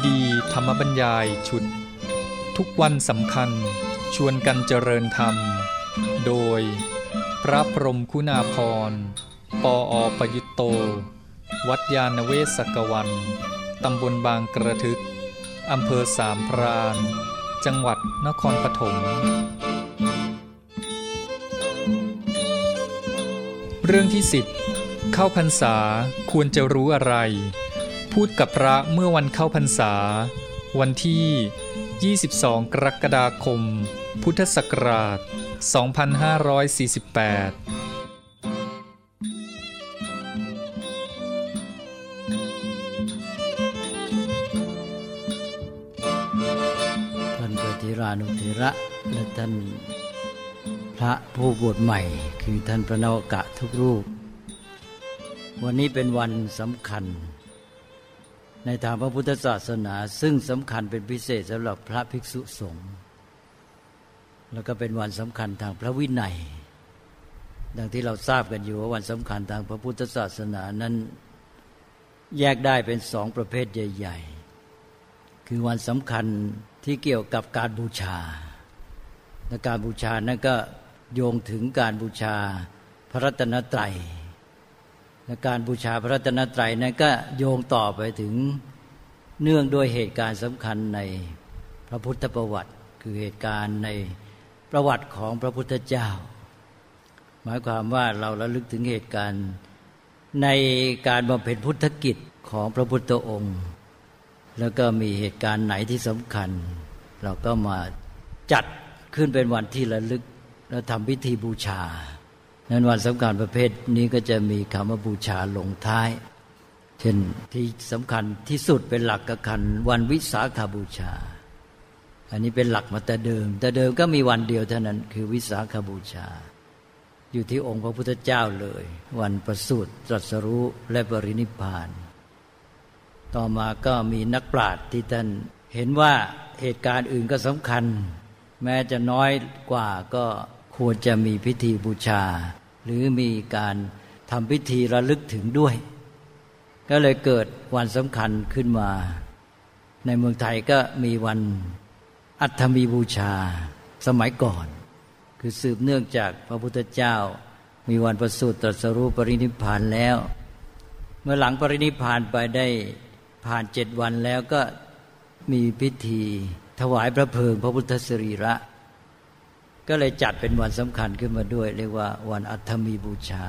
ซีดีธรรมบัญญายชุด ทุกวันสำคัญชวนกันเจริญธรรม โดย พระพรมคุณาพร ปออประยุตโต วัดยาณเวศกวัน ตำบลบางกระทึก อำเภอสามพราน จังหวัดนครปฐมเรื่องที่สิบเข้าพรรษาควรจะรู้อะไร พูดกับพระเมื่อวันเข้าพรรษา วันที่ 22 กรกฎาคม พุทธศักราช 2548ท่านพระธิรานุเถระและท่านพระผู้บวชใหม่ คือท่านพระนวกะทุกรูป วันนี้เป็นวันสำคัญ ในทางพระพุทธศาสนา ซึ่งสำคัญเป็นพิเศษสำหรับพระภิกษุสงฆ์แล้วก็เป็นวันสำคัญทางพระวินัย ดังที่เราทราบกันอยู่ว่าวันสำคัญทางพระพุทธศาสนานั้น แยกได้เป็นสองประเภทใหญ่ ๆ คือวันสำคัญที่เกี่ยวกับการบูชา และการบูชานั้นก็โยงถึงการบูชาพระรัตนตรัย และการบูชาพระรัตนตรัยนั้นก็โยงต่อไปถึงเนื่องด้วยเหตุการณ์สำคัญในพระพุทธประวัติ คือเหตุการณ์ในประวัติของพระพุทธเจ้า หมายความว่าเราระลึกถึงเหตุการณ์ในการบำเพ็ญพุทธกิจของพระพุทธองค์ แล้วก็มีเหตุการณ์ไหนที่สำคัญ เราก็มาจัดขึ้นเป็นวันที่ระลึก แล้วทำพิธีบูชา นั้นวันสำคัญประเภทนี้ก็จะมีคำว่าบูชาลงท้าย เช่นที่สำคัญที่สุดเป็นหลักกคันวันวิสาขาบูชา อันนี้เป็นหลักมาแต่เดิม แต่เดิมก็มีวันเดียวเท่านั้นคือวิสาขาบูชา อยู่ที่องค์พระพุทธเจ้าเลย วันประสูติตรัสรู้และปรินิพพาน ต่อมาก็มีนักปราชญ์ที่ท่านเห็นว่าเหตุการณ์อื่นก็สำคัญ แม้จะน้อยกว่าก็ควรจะมีพิธีบูชา หรือมีการทำพิธีระลึกถึงด้วย ก็เลยเกิดวันสำคัญขึ้นมา ในเมืองไทยก็มีวันอัฐมีบูชาสมัยก่อน คือสืบเนื่องจากพระพุทธเจ้า มีวันประสูติตรัสรู้ปรินิพพานแล้ว เมื่อหลังปรินิพพานไปได้ผ่านเจ็ดวันแล้วก็มีพิธีถวายพระเพลิงพระพุทธสรีระ ก็เลยจัดเป็นวันสำคัญขึ้นมาด้วย เรียกว่าวันอัฐมีบูชา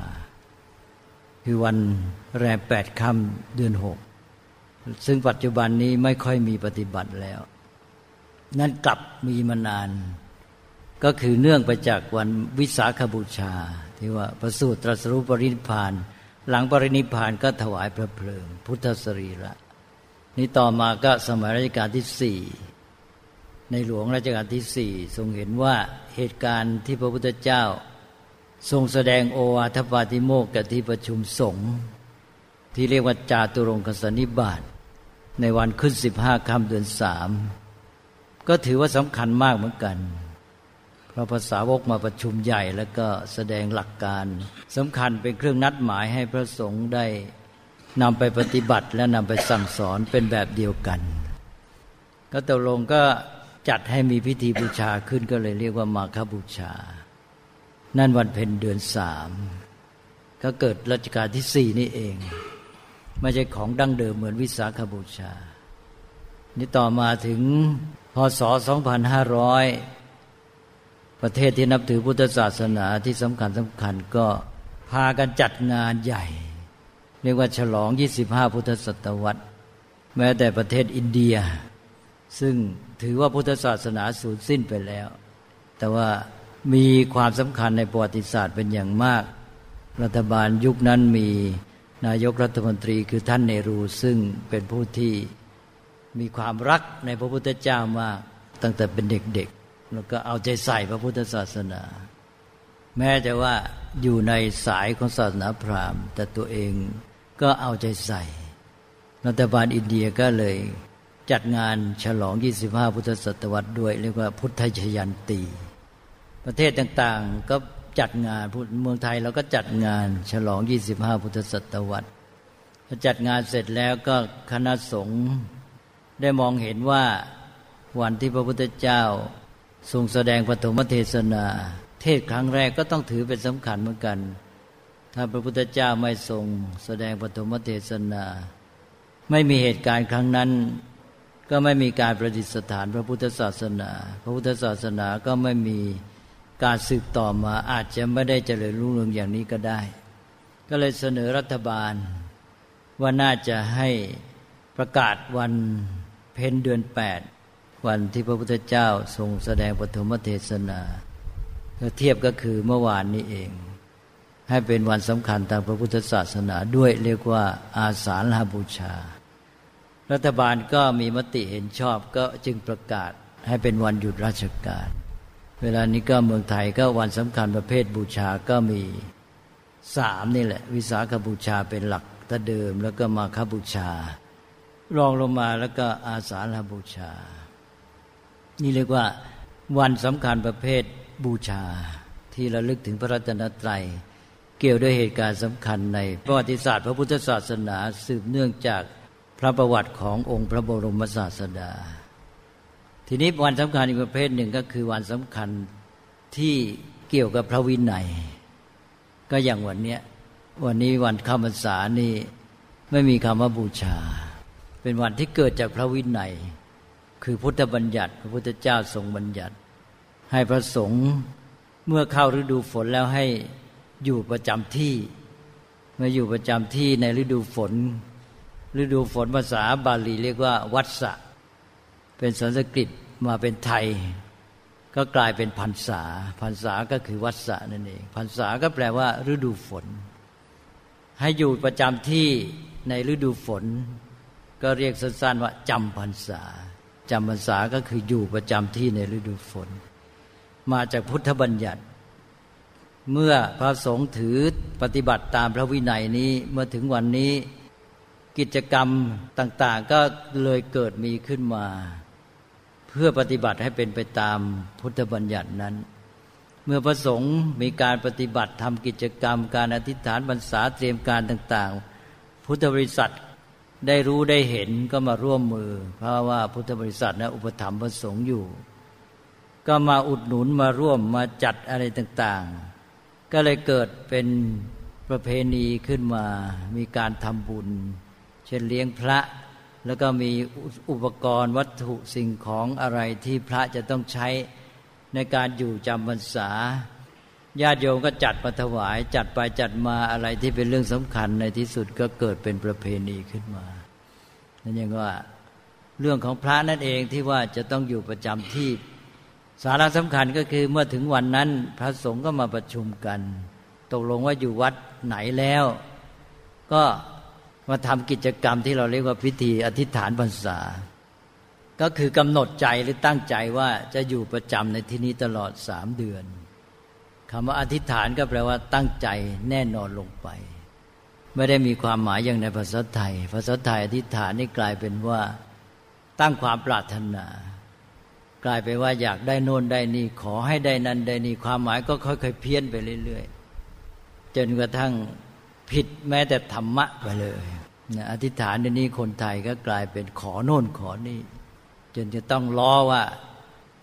คือวันแรมแปดค่ำเดือนหกซึ่งปัจจุบันนี้ไม่ค่อยมีปฏิบัติแล้ว นั่นกลับมีมานาน ก็คือเนื่องไปจากวันวิสาขบูชา ที่ว่าประสูติตรัสรู้ปรินิพาน หลังปรินิพพานก็ถวายพระเพลิง พุทธสรีระนี่ต่อมาก็สมัยรัชกาลที่สี่ ในหลวงรัชกาลที่สี่ทรงเห็นว่าเหตุการณ์ที่พระพุทธเจ้า ทรงแสดงโอวาทปาติโมกข์กับที่ประชุมสงฆ์ที่เรียกว่าจาตุรงคสนิบาตในวันขึ้นสิบห้าค่ำเดือนสามก็ถือว่าสำคัญมากเหมือนกัน เพราะภาษาวกมาประชุมใหญ่แล้วก็แสดงหลักการสำคัญเป็นเครื่องนัดหมายให้พระสงฆ์ได้นำไปปฏิบัติและนำไปสั่งสอนเป็นแบบเดียวกัน ก็ตกลงก็ จัดให้มีพิธีบูชาขึ้นก็เลยเรียกว่ามาคบูชา นั่นวันเพ็ญเดือนสามก็เกิดรัชกาลที่สี่นี่เอง ไม่ใช่ของดั้งเดิมเหมือนวิสาขบูชา นี่ต่อมาถึงพศ 2500 ประเทศที่นับถือพุทธศาสนาที่สำคัญสำคัญก็พากันจัดงานใหญ่ เรียกว่าฉลอง 25 พุทธศตวรรษ แม้แต่ประเทศอินเดีย ซึ่ง ถือว่าพุทธศาสนาสูญสิ้นไปแล้ว แต่ว่ามีความสำคัญในประวัติศาสตร์เป็นอย่างมาก รัฐบาลยุคนั้นมีนายกรัฐมนตรีคือท่านเนรูซึ่งเป็นผู้ที่มีความรักในพระพุทธเจ้ามากตั้งแต่เป็นเด็กๆ แล้วก็เอาใจใส่พระพุทธศาสนา แม้จะว่าอยู่ในสายของศาสนาพราหมณ์ แต่ตัวเองก็เอาใจใส่ รัฐบาลอินเดียก็เลย จัดงานฉลอง 25 พุทธศตวรรษด้วย เรียกว่าพุทธชยันตี ประเทศต่างๆก็จัดงานเมืองไทยเราก็จัดงานฉลอง 25 พุทธศตวรรษพอจัดงานเสร็จแล้วก็คณะสงฆ์ได้มองเห็นว่าวันที่พระพุทธเจ้าทรงแสดงปฐมเทศนา เทศครั้งแรกก็ต้องถือเป็นสำคัญเหมือนกัน ถ้าพระพุทธเจ้าไม่ทรงแสดงปฐมเทศนา ไม่มีเหตุการณ์ครั้งนั้น ก็ไม่มีการประดิษฐานพระพุทธศาสนา พระพุทธศาสนาก็ไม่มีการสืบต่อมาอาจจะไม่ได้เจริญรุ่งเรืองอย่างนี้ก็ได้ ก็เลยเสนอรัฐบาล ว่าน่าจะให้ประกาศวันเพ็ญเดือนแปดวันที่พระพุทธเจ้าทรงแสดงปฐมเทศนาเทียบก็คือเมื่อวานนี้เอง ให้เป็นวันสำคัญทางพระพุทธศาสนาด้วยเรียกว่าอาสาฬหบูชา รัฐบาลก็มีมติเห็นชอบก็จึงประกาศให้เป็นวันหยุดราชการ เวลานี้ก็เมืองไทยก็วันสำคัญประเภทบูชาก็มีสามนี่แหละ วิสาขบูชาเป็นหลักตะเดิมแล้วก็มาคบูชา รองลงมาแล้วก็อาสาฬบูชา นี่เรียกว่าวันสำคัญประเภทบูชา ที่ระลึกถึงพระรัตนตรัยเกี่ยวด้วยเหตุการณ์สำคัญในประวัติศาสตร์ พระพุทธศาสนาสืบเนื่องจาก พระประวัติขององค์พระบรมศาสดา ทีนี้วันสำคัญอีกประเภทหนึ่งก็คือวันสำคัญที่เกี่ยวกับพระวินัย ก็อย่างวันนี้วันนี้วันข้าพรรษานี่ไม่มีคำว่าบูชา เป็นวันที่เกิดจากพระวินัย คือพุทธบัญญัติ พระพุทธเจ้าทรงบัญญัติ ให้พระสงฆ์เมื่อเข้าฤดูฝนแล้วให้อยู่ประจำที่เมื่ออยู่ประจำที่ในฤดูฝน ฤดูฝนภาษาบาลีเรียกว่า วัสะเป็นสันสกฤตมาเป็นไทย ก็กลายเป็นพรรษาพรรษาก็คือวัสะนั่นเองพรรษาก็แปลว่า ฤดูฝน ให้อยู่ประจำที่ในฤดูฝน ก็เรียกสั้นๆว่าจำพรรษาจำพรรษาก็คืออยู่ประจำที่ในฤดูฝน มาจากพุทธบัญญัติ เมื่อพระสงฆ์ถือปฏิบัติตามพระวินัยนี้เมื่อถึงวันนี้ กิจกรรมต่าง ๆ ก็เลยเกิดมีขึ้นมา เพื่อปฏิบัติให้เป็นไปตามพุทธบัญญัตินั้น เมื่อพระสงฆ์มีการปฏิบัติทำกิจกรรม การอธิษฐานบรรษาเตรียมการต่าง ๆ พุทธบริษัทได้รู้ได้เห็นก็มาร่วมมือ เพราะว่าพุทธบริษัทนะอุปถัมภ์พระสงฆ์อยู่ ก็มาอุดหนุนมาร่วมมาจัดอะไรต่าง ๆ ก็เลยเกิดเป็นประเพณีขึ้นมา มีการทำบุญ ช่นเลี้ยงพระ แล้วก็มีอุปกรณ์วัตถุสิ่งของอะไรที่พระจะต้องใช้ในการอยู่จำพรรษาญาติโยมก็จัดมาถวายจัดไปจัดมาอะไรที่เป็นเรื่องสำคัญในที่สุดก็เกิดเป็นประเพณีขึ้นมานั่นยังว่าเรื่องของพระนั่นเองที่ว่าจะต้องอยู่ประจำที่ สาระสำคัญก็คือเมื่อถึงวันนั้น พระสงฆ์ก็มาประชุมกัน ตกลงว่าอยู่วัดไหนแล้ว ก็ มาทำกิจกรรมที่เราเรียกว่าพิธีอธิษฐานพรรษา ก็คือกำหนดใจหรือตั้งใจว่าจะอยู่ประจำในที่นี้ตลอดสามเดือนคำว่าอธิษฐานก็แปลว่าตั้งใจแน่นอนลงไป ไม่ได้มีความหมายอย่างในภาษาไทย ภาษาไทยอธิษฐานนี่กลายเป็นว่า ตั้งความปรารถนา กลายไปว่าอยากได้โน่นได้นี่ขอให้ได้นั้นได้นี่ความหมายก็ค่อยๆเพี้ยนไปเรื่อย ๆ จนกระทั่ง ผิดแม้แต่ธรรมะไปเลยอธิษฐานในนี้คนไทยก็กลายเป็นขอโน่นขอนี่จนจะต้องล้อว่า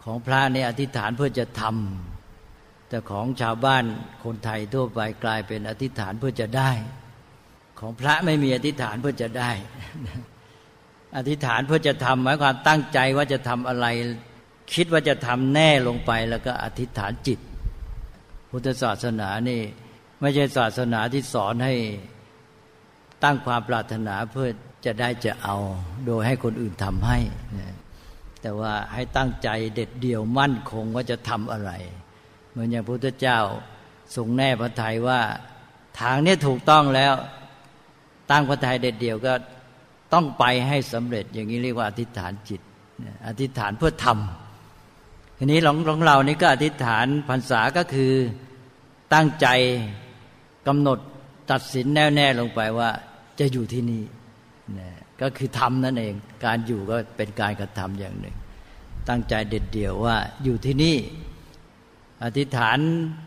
ของพระเนี่ยอธิษฐานเพื่อจะทำแต่ของชาวบ้านคนไทยทั่วไปกลายเป็นอธิษฐานเพื่อจะได้ ของพระไม่มีอธิษฐานเพื่อจะได้ อธิษฐานเพื่อจะทำหมายความตั้งใจว่าจะทำอะไร คิดว่าจะทำแน่ลงไปแล้วก็อธิษฐานจิต พุทธศาสนานี่ ไม่ใช่ศาสนาที่สอนให้ตั้งความปรารถนาเพื่อจะได้จะเอา โดยให้คนอื่นทำให้ แต่ว่าให้ตั้งใจเด็ดเดี่ยวมั่นคงว่าจะทำอะไร เหมือนอย่างพระพุทธเจ้าทรงแน่พระทัยว่าทางนี้ถูกต้องแล้วตั้งพระทัยเด็ดเดี่ยวก็ต้องไปให้สำเร็จ อย่างนี้เรียกว่าอธิษฐานจิต อธิษฐานเพื่อทำทีนี้ของของเรานี่ก็อธิษฐานพรรษาก็คือตั้งใจ กำหนดตัดสินแน่วแน่ลงไปว่าจะอยู่ที่นี่ก็คือทำนั่นเอง การอยู่ก็เป็นการกระทำอย่างหนึ่ง ตั้งใจเด็ดเดี่ยวว่าอยู่ที่นี่ อธิษฐาน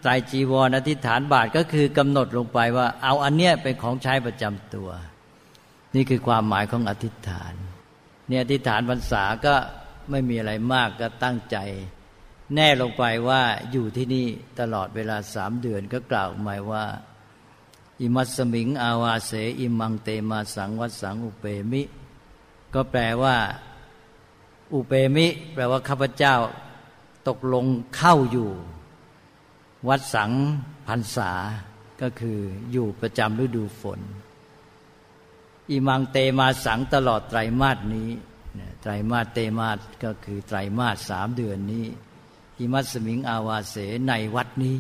ไตรจีวรอธิษฐานบาทก็คือกำหนดลงไปว่า เอาอันเนี้ยเป็นของใช้ประจำตัว นี่คือความหมายของอธิษฐานเนี่ยอธิษฐานพรรษาก็ไม่มีอะไรมากก็ตั้งใจ แน่ลงไปว่าอยู่ที่นี่ตลอดเวลาสามเดือนก็กล่าวหมายว่า อิมัสมิง อาวาเส อิมังเตมาสังวัดสังอุเปมิ ก็แปลว่า อุเปมิ แปลว่าข้าพเจ้า ตกลงเข้าอยู่ วัดสังพรรษา ก็คืออยู่ประจำฤดูฝน อิมังเตมาสังตลอดไตรมาสนี้ไตรมาสเตมาสก็คือไตรมาสสามเดือนนี้อิมัสมิงอาวาเสในวัดนี้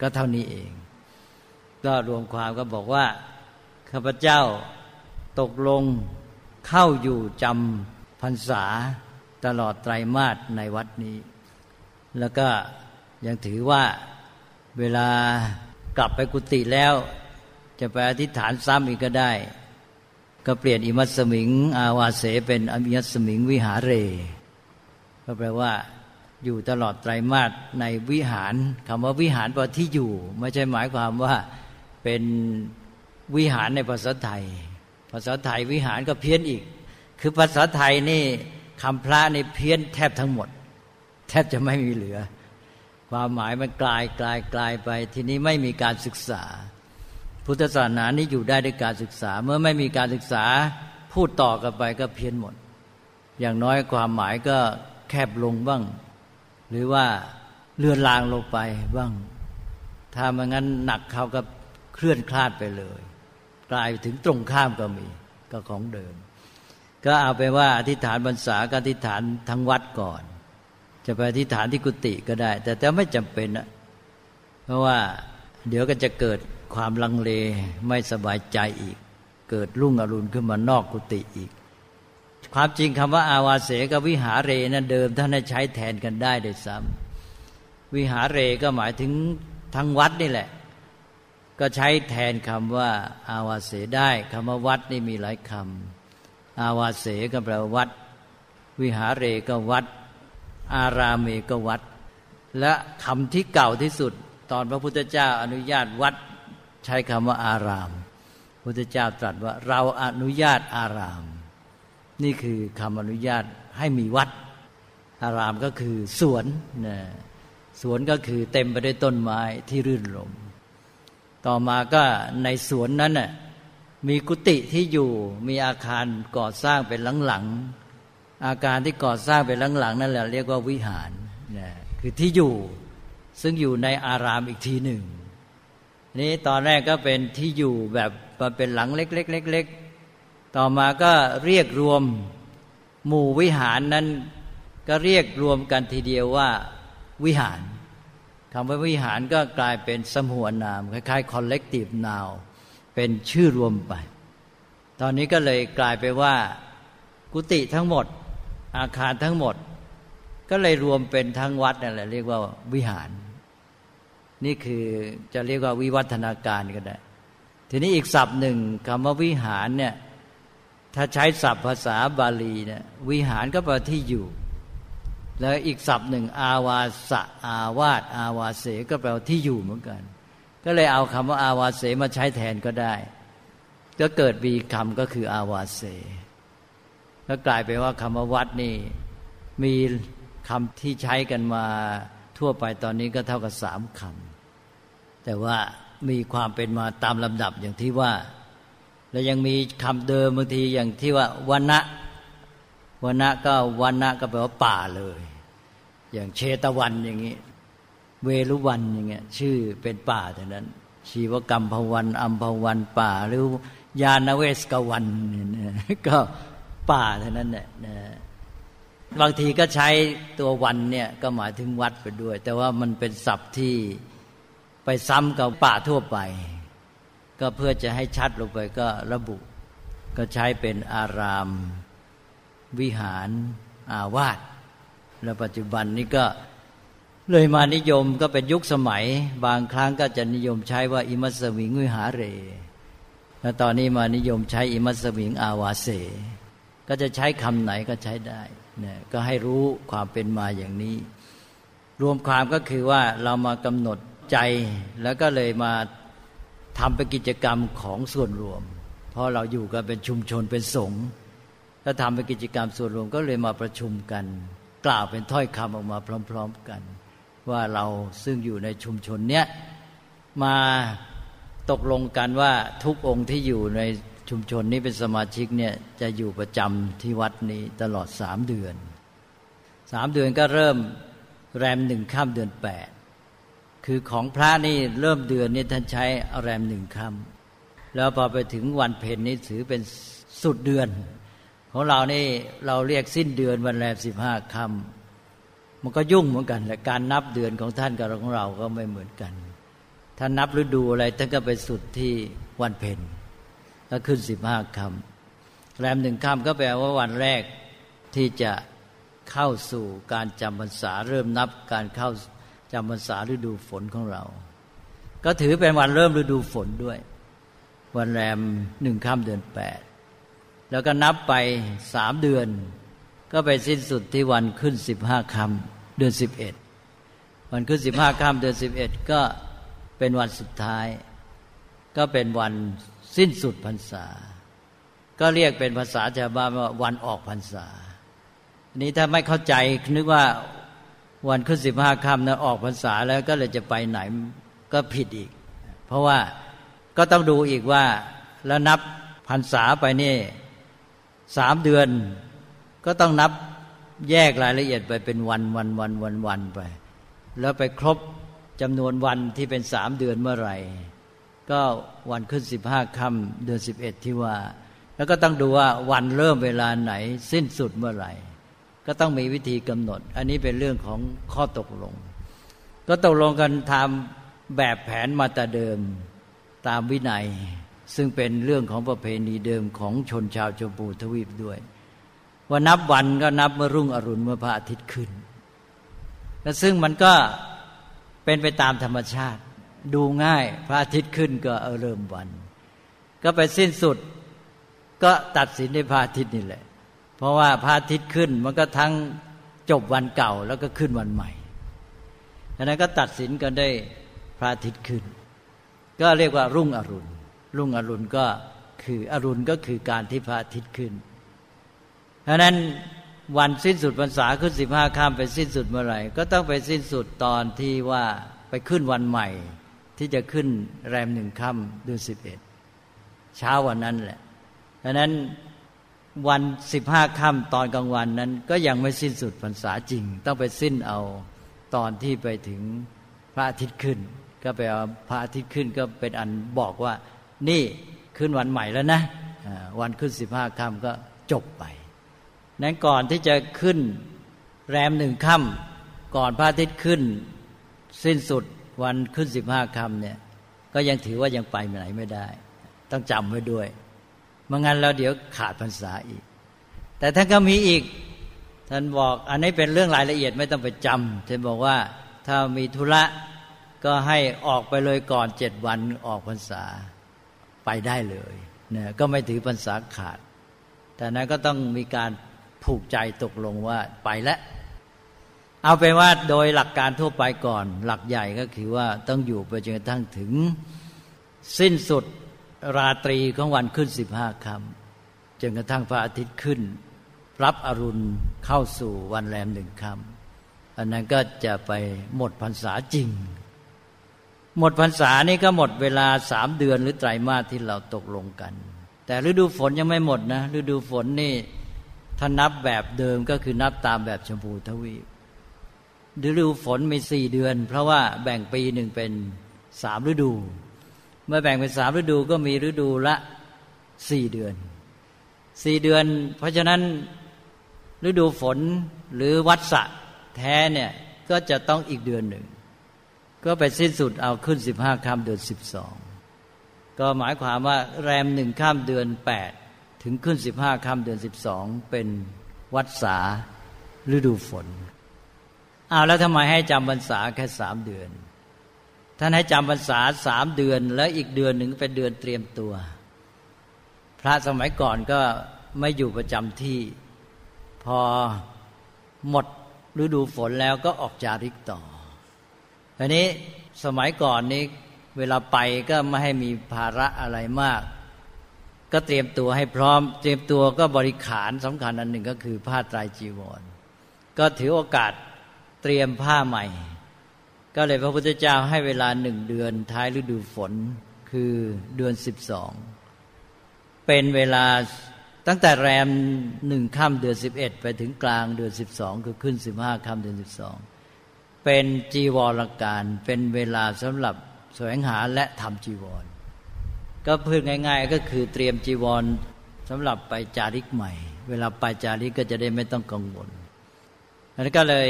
ก็เท่านี้เอง ก็รวมความก็บอกว่าข้าพเจ้าตกลงเข้าอยู่จำพรรษาตลอดไตรมาสในวัดนี้ แล้วก็ยังถือว่าเวลากลับไปกุฏิแล้ว จะไปอธิษฐานซ้ำอีกก็ได้ ก็เปลี่ยนอิมัสมิง อาวาเสเป็นอมิยัสมิงวิหารเร ก็แปลว่า อยู่ตลอดไตรมาสในวิหารคำว่าวิหารแปลที่อยู่ ไม่ใช่หมายความว่า เป็นวิหารในภาษาไทย ภาษาไทยวิหารก็เพี้ยนอีก คือภาษาไทยนี่คำพระนี่เพี้ยนแทบทั้งหมด แทบจะไม่มีเหลือ ความหมายมันกลายกลายกลายไป ทีนี้ไม่มีการศึกษา พุทธศาสนานี้อยู่ได้ด้วยการศึกษา เมื่อไม่มีการศึกษาพูดต่อกันไปก็เพี้ยนหมด อย่างน้อยความหมายก็แคบลงบ้าง หรือว่าเลื่อนลางลงไปบ้าง ถ้ามันงั้นหนักเขาก็ เคลื่อนคลาดไปเลย กลายถึงตรงข้ามก็มีก็ของเดิม ก็เอาไปว่าอธิษฐานบรรษาก็อธิษฐานทั้งวัดก่อน จะไปอธิษฐานที่กุฏิก็ได้ แต่แต่ไม่จำเป็นนะเพราะว่าเดี๋ยวก็จะเกิดความลังเลไม่สบายใจอีก เกิดรุ่งอรุณขึ้นมานอกกุฏิอีก ความจริงคำว่าอาวาเสกับวิหาเรนั้นเดิมท่านใช้แทนกันได้เลยซ้ำวิหาเรก็หมายถึงทั้งวัดนี่แหละ ก็ใช้แทนคำว่า อาวาเสได้คำว่าวัดนี่มีหลายคำอาวาเสก็แปลว่าวัด วิหาเรก็วัด อารามเอก็วัด และคำที่เก่าที่สุด ตอนพระพุทธเจ้าอนุญาตวัด ใช้คำว่าอาราม พุทธเจ้าตรัสว่าเราอนุญาตอาราม นี่คือคำอนุญาตให้มีวัด อารามก็คือสวนนะสวนก็คือเต็มไปด้วยต้นไม้ที่รื่นรม ต่อมาก็ในสวนนั้นน่ะมีกุฏิที่อยู่มีอาคารก่อสร้างเป็นหลังๆอาการที่ก่อสร้างไปหลังๆนั่นแหละเรียกว่าวิหารนะคือที่อยู่ซึ่งอยู่ในอารามอีกทีหนึ่งนี้ตอนแรกก็เป็นที่อยู่แบบเป็นหลังเล็กๆๆต่อมาก็เรียกรวมหมู่วิหารนั้น ก็เรียกรวมกันทีเดียวว่าวิหาร คำว่าวิหารก็กลายเป็นสมหัวนาม คล้ายๆ collective noun เป็นชื่อรวมไป ตอนนี้ก็เลยกลายไปว่า กุฏิทั้งหมด อาคารทั้งหมด ก็เลยรวมเป็นทั้งวัดนั่นแหละเรียกว่าวิหาร นี่คือจะเรียกว่าวิวัฒนาการก็ได้ ทีนี้อีกศัพท์หนึ่งคำว่าวิหารเนี่ยถ้าใช้ศัพท์ภาษาบาลีเนี่ยวิหารก็แปลที่อยู่ แล้วอีกศัพท์หนึ่งอาวาสะอาวาสอาวาเสก็แปลว่าที่อยู่เหมือนกัน ก็เลยเอาคำว่าอาวาเสมาใช้แทนก็ได้ ก็เกิดมีคำก็คืออาวาเสก็กลายไปว่าคำว่าวัดนี่ มีคำที่ใช้กันมาทั่วไปตอนนี้ก็เท่ากับสามคำแต่ว่ามีความเป็นมาตามลำดับอย่างที่ว่า และยังมีคำเดิมบางทีอย่างที่ว่าวันะวันะก็วันะก็แปลว่าป่าเลย อย่างเชตวันอย่างนี้ เวรุวันอย่างเงี้ยชื่อเป็นป่าแต่นั้น ชีวกรรมพวันอัมพวันป่าหรือยานเวสกวันก็ป่าเท่านั้นแหละนะบางทีก็ใช้ตัววันเนี่ยก็หมายถึงวัดไปด้วย แต่ว่ามันเป็นศัพท์ที่ไปซ้ำกับป่าทั่วไป ก็เพื่อจะให้ชัดลงไปก็ระบุ ก็ใช้เป็นอาราม วิหาร อาวาส แล้วปัจจุบันนี้ก็เลยมานิยมก็เป็นยุคสมัย บางครั้งก็จะนิยมใช้ว่า อิมัสมิงวิหาเร แล้วตอนนี้มานิยมใช้อิมัสมิงอาวาเส ก็จะใช้คำไหนก็ใช้ได้นะก็ให้รู้ความเป็นมาอย่างนี้ รวมความก็คือว่าเรามากำหนดใจแล้วก็เลยมาทำเป็นกิจกรรมของส่วนรวม เพราะเราอยู่กันเป็นชุมชนเป็นสงฆ์ก็ก็ทำเป็นกิจกรรมส่วนรวมก็เลยมาประชุมกัน กล่าวเป็นถ้อยคำออกมาพร้อม ๆกัน ว่าเราซึ่งอยู่ในชุมชนเนี้ยมาตกลงกันว่าทุกองค์ที่อยู่ในชุมชนนี้เป็นสมาชิกเนี่ยจะอยู่ประจำที่วัดนี้ตลอดสามเดือนสามเดือนก็เริ่มแรมหนึ่งข้ามเดือนแปดคือของพระนี่เริ่มเดือนนี้ท่านใช้แรมหนึ่งค่ำแล้วพอไปถึงวันเพ็ญนี่ถือเป็นสุดเดือน ของเรานี่เราเรียกสิ้นเดือนวันแรมสิบห้าค่ำมันก็ยุ่งเหมือนกันและการนับเดือนของท่านกับของเราก็ไม่เหมือนกันท่านนับฤดูอะไรท่านก็ไปสุดที่วันเพ็ญก็ขึ้นสิบห้าค่ำแรมหนึ่งค่ำก็แปลว่าวันแรกที่จะเข้าสู่การจำพรรษาเริ่มนับการเข้าจำพรรษาฤดูฝนของเรา ก็ถือเป็นวันเริ่มฤดูฝนด้วย วันแรมหนึ่งค่ำเดือนแปด แล้วก็นับไปสามเดือน ก็ไปสิ้นสุดที่วันขึ้นสิบห้าค่ำเดือนสิบเอ็ดวันขึ้นสิบห้าค่ำเดือนสิบเอ็ดก็เป็นวันสุดท้าย ก็เป็นวันสิ้นสุดพรรษา ก็เรียกเป็นภาษาชาวบ้านว่าวันออกพรรษานี้ถ้าไม่เข้าใจนึกว่าวันขึ้นสิบห้าค่ำนะออกพรรษาแล้วก็เลยจะไปไหนก็ผิดอีก เพราะว่าก็ต้องดูอีกว่าแล้วนับพรรษาไปนี่ สามเดือนก็ต้องนับแยกรายละเอียดไปเป็นวันวันวันวันวันไป แล้วไปครบจำนวนวันที่เป็นสามเดือนเมื่อไหร่ ก็วันขึ้นสิบห้าค่ำเดือนสิบเอ็ดที่ว่า แล้วก็ต้องดูว่าวันเริ่มเวลาไหน สิ้นสุดเมื่อไหร่ ก็ต้องมีวิธีกำหนด อันนี้เป็นเรื่องของข้อตกลง ก็ตกลงกันทำแบบแผนมาแต่เดิมตามวินัย ซึ่งเป็นเรื่องของประเพณีเดิมของชนชาวชมพูทวีปด้วย ว่านับวันก็นับเมื่อรุ่งอรุณเมื่อพระอาทิตย์ขึ้นและซึ่งมันก็เป็นไปตามธรรมชาติ ดูง่ายพระอาทิตย์ขึ้นก็เริ่มวัน ก็ไปสิ้นสุดก็ตัดสินในพระอาทิตย์นี่แหละ เพราะว่าพระอาทิตย์ขึ้นมันก็ทั้งจบวันเก่าแล้วก็ขึ้นวันใหม่ดังนั้นก็ตัดสินกันได้พระอาทิตย์ขึ้น ก็เรียกว่ารุ่งอรุณ รุ่งอรุณก็คืออรุณก็คือการที่พระอาทิตย์ขึ้นดังนั้นวันสิ้นสุดพรรษาขึ้นสิบห้าข้ามไปสิ้นสุดเมื่อไหร่ ก็ต้องไปสิ้นสุดตอนที่ว่าไปขึ้นวันใหม่ ที่จะขึ้นแรมหนึ่งค่ำเดือนสิบเอ็ดเช้าวันนั้นแหละดังนั้นวันสิบห้าค่ำตอนกลางวันนั้น ก็ยังไม่สิ้นสุดพรรษาจริง ต้องไปสิ้นเอาตอนที่ไปถึงพระอาทิตย์ขึ้น ก็ไปเอาพระอาทิตย์ขึ้นก็เป็นอันบอกว่า นี่ขึ้นวันใหม่แล้วนะวันขึ้นสิบห้าค่ำก็จบไป นั้นก่อนที่จะขึ้นแรมหนึ่งค่ำก่อนพระอาทิตย์ขึ้น สิ้นสุดวันขึ้นสิบห้าค่ำเนี่ย ก็ยังถือว่ายังไปไหนไม่ได้ ต้องจำไว้ด้วยมื่งั้นแล้วเดี๋ยวขาดพรรษาอีก แต่ท่านก็มีอีก ท่านบอกอันนี้เป็นเรื่องรายละเอียดไม่ต้องไปจำท่านบอกว่าถ้ามีธุระก็ให้ออกไปเลยก่อนเจ็ดวันออกพรรษา ไปได้เลยเนี่ยก็ไม่ถือพรรษาขาด แต่นั้นก็ต้องมีการผูกใจตกลงว่าไปแล้วเอาเป็นว่าโดยหลักการทั่วไปก่อน หลักใหญ่ก็คือว่าต้องอยู่ไปจนกระทั่งถึงสิ้นสุดราตรีของวันขึ้นสิบห้าคำจนกระทั่งพระอาทิตย์ขึ้น รับอรุณเข้าสู่วันแรมหนึ่งคำอันนั้นก็จะไปหมดพรรษาจริง หมดพรรษานี่ก็หมดเวลาสามเดือนหรือไตรมาสที่เราตกลงกัน แต่ฤดูฝนยังไม่หมดนะฤดูฝนนี่ถ้านับแบบเดิมก็คือนับตามแบบชมพูทวีปฤดูฝนมีสี่เดือน เพราะว่าแบ่งปีหนึ่งเป็นสามฤดู เมื่อแบ่งเป็นสามฤดูก็มีฤดูละสี่เดือนสี่เดือน เพราะฉะนั้นฤดูฝนหรือวัดสะแท้เนี่ยก็จะต้องอีกเดือนหนึ่ง ก็ไปสิ้นสุดเอาขึ้นสิบห้าค่ำเดือนสิบสองก็หมายความว่าแรมหนึ่งค่ำเดือนแปดถึงขึ้นสิบห้าค่ำเดือนสิบสองเป็นวัดสาฤดูฝนเอาแล้วทำไมให้จำพรรษาแค่สามเดือน ท่านให้จำพรรษาสามเดือน แล้วอีกเดือนหนึ่งเป็นเดือนเตรียมตัว พระสมัยก่อนก็ไม่อยู่ประจำที่ พอหมดฤดูฝนแล้วก็ออกจาริกต่อ ทีนี้สมัยก่อนนี้เวลาไปก็ไม่ให้มีภาระอะไรมาก ก็เตรียมตัวให้พร้อม เตรียมตัวก็บริขารสำคัญอันหนึ่งก็คือผ้าไตรจีวร ก็ถือโอกาสเตรียมผ้าใหม่ ก็เลยพระพุทธเจ้าให้เวลาหนึ่งเดือนท้ายฤดูฝนคือเดือนสิบสองเป็นเวลาตั้งแต่แรมหนึ่งค่ำเดือนสิบเอ็ดไปถึงกลางเดือนสิบสองคือขึ้นสิบห้าค่ำเดือนสิบสอง เป็นจีวรการเป็นเวลาสำหรับแสวงหาและทำจีวร ก็พูดง่าย ๆ ก็คือเตรียมจีวรสำหรับไปจาริกใหม่ เวลาไปจาริกก็จะได้ไม่ต้องกังวลแล้วก็เลย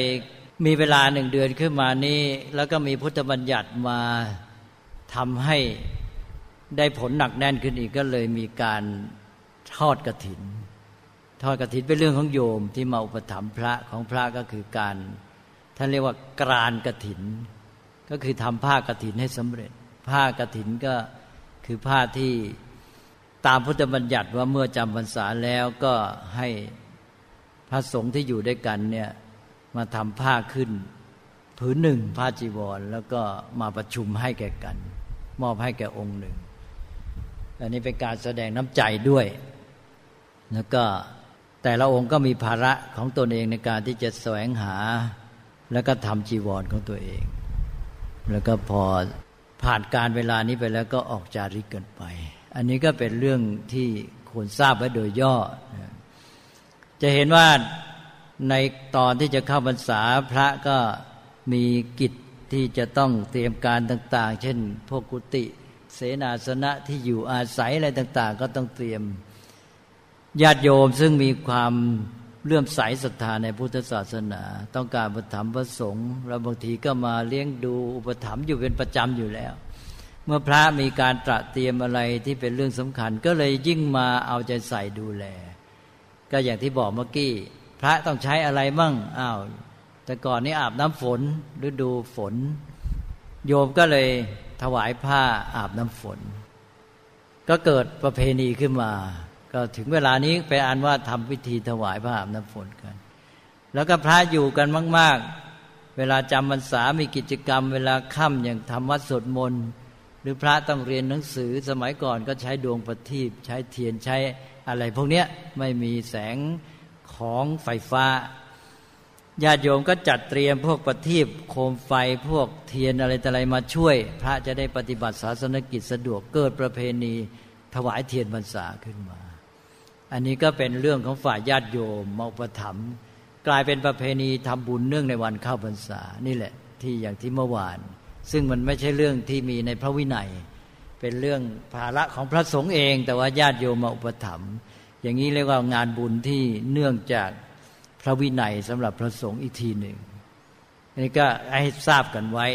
มีเวลาหนึ่งเดือนขึ้นมานี้แล้วก็มีพุทธบัญญัติมาทำให้ได้ผลหนักแน่นขึ้นอีกก็เลยมีการทอดกระถิน ทอดกระถินเป็นเรื่องของโยมที่มาอุปถัมภ์พระของพระก็คือการ ท่านเรียกว่ากรานกระถิน ก็คือทำผ้ากระถินให้สำเร็จ ผ้ากระถินก็คือผ้าที่ตามพุทธบัญญัติว่าเมื่อจำพรรษาแล้วก็ให้พระสงฆ์ที่อยู่ด้วยกันเนี่ยมาทำผ้าขึ้นผืนหนึ่งผ้าจีวร แล้วก็มาประชุมให้แก่กัน มอบให้แก่องค์หนึ่ง อันนี้เป็นการแสดงน้ำใจด้วย แล้วก็แต่ละองค์ก็มีภาระของตนเองในการที่จะแสวงหา แล้วก็ทำจีวรของตัวเอง แล้วก็พอผ่านการเวลานี้ไปแล้วก็ออกจาริกกันไป อันนี้ก็เป็นเรื่องที่ควรทราบไว้โดยย่อ จะเห็นว่าในตอนที่จะเข้าพรรษาพระก็มีกิจที่จะต้องเตรียมการต่าง ๆ เช่น พวกกุฏิเสนาสนะที่อยู่อาศัยอะไรต่าง ๆ ก็ต้องเตรียมญาติโยมซึ่งมีความ เลื่อมใสศรัทธาในพุทธศาสนา ต้องการอุปถัมภ์พระสงฆ์แล้วบางทีก็มาเลี้ยงดูอุปถัมภ์อยู่เป็นประจำอยู่แล้ว เมื่อพระมีการตระเตรียมอะไรที่เป็นเรื่องสำคัญ ก็เลยยิ่งมาเอาใจใส่ดูแล ก็อย่างที่บอกเมื่อกี้พระต้องใช้อะไรมั่งอ้าวแต่ก่อนนี้อาบน้ำฝนฤดูฝน โยมก็เลยถวายผ้าอาบน้ำฝน ก็เกิดประเพณีขึ้นมา ก็ถึงเวลานี้ไปอ่านว่าทำพิธีถวายผ้าอาบน้ำฝนกัน แล้วก็พระอยู่กันมาก ๆ เวลาจำพรรษามีกิจกรรม เวลาค่ำอย่างทำวัดสวดมนต์หรือพระต้องเรียนหนังสือสมัยก่อนก็ใช้ดวงประทีปใช้เทียนใช้อะไรพวกเนี้ยไม่มีแสงของไฟฟ้าญาติโยมก็จัดเตรียมพวกประทีปโคมไฟพวกเทียนอะไรแต่อะไรมาช่วย พระจะได้ปฏิบัติศาสนกิจสะดวกเกิดประเพณีถวายเทียนพรรษาขึ้นมา อันนี้ก็เป็นเรื่องของฝ่ายญาติโยมมาอุปถัมภ์กลายเป็นประเพณีทำบุญเนื่องในวันเข้าพรรษานี่แหละที่อย่างที่เมื่อวาน ซึ่งมันไม่ใช่เรื่องที่มีในพระวินัย เป็นเรื่องภาระของพระสงฆ์เอง แต่ว่าญาติโยมมาอุปถัมภ์อย่างนี้เรียกว่างานบุญที่เนื่องจากพระวินัยสำหรับพระสงฆ์อีกทีหนึ่งนี่ก็ให้ทราบกันไว้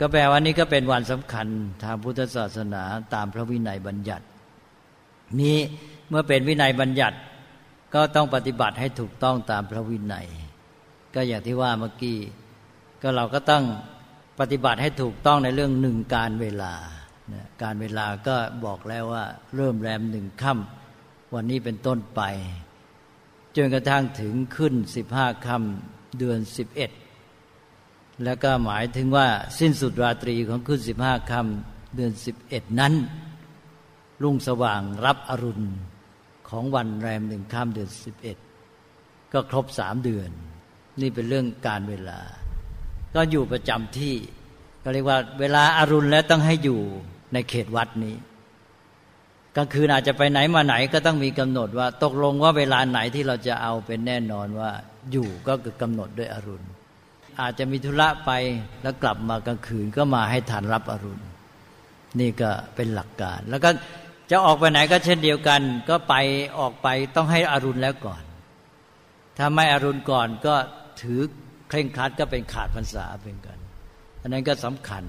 ก็แปลว่านี้ก็เป็นวันสำคัญทางพุทธศาสนาตามพระวินัยบัญญัติ นี้ เมื่อเป็นวินัยบัญญัติก็ต้องปฏิบัติให้ถูกต้องตามพระวินัย ก็อย่างที่ว่าเมื่อกี้ก็เราก็ต้องปฏิบัติให้ถูกต้องในเรื่องหนึ่งการเวลา การเวลาก็บอกแล้วว่า เริ่มแรมหนึ่งค่ำวันนี้เป็นต้นไปจนกระทั่งถึงขึ้นสิบห้าคำเดือนสิบเอ็ดแล้วก็หมายถึงว่าสิ้นสุดราตรีของขึ้นสิบห้าคำเดือนสิบเอ็ดนั้น รุ่งสว่างรับอรุณ ของวันแรมหนึ่งค่ำเดือนสิบเอ็ดก็ครบสามเดือน นี่เป็นเรื่องการเวลา ก็อยู่ประจำที่ ก็เรียกว่าเวลาอารุณแล้วต้องให้อยู่ในเขตวัดนี้กลางคืนอาจจะไปไหนมาไหนก็ต้องมีกำหนดว่าตกลงว่าเวลาไหนที่เราจะเอาเป็นแน่นอนว่าอยู่ก็คือกำหนดด้วยอรุณ อาจจะมีธุระไปแล้วกลับมากลางคืนก็มาให้ทันรับอรุณ นี่ก็เป็นหลักการ แล้วก็ จะออกไปไหนก็เช่นเดียวกัน ก็ไปออกไปต้องให้อรุณแล้วก่อน ถ้าไม่อรุณก่อนก็ถือเคร่งครัดก็เป็นขาดพรรษาเป็นกัน อันนั้นก็สำคัญ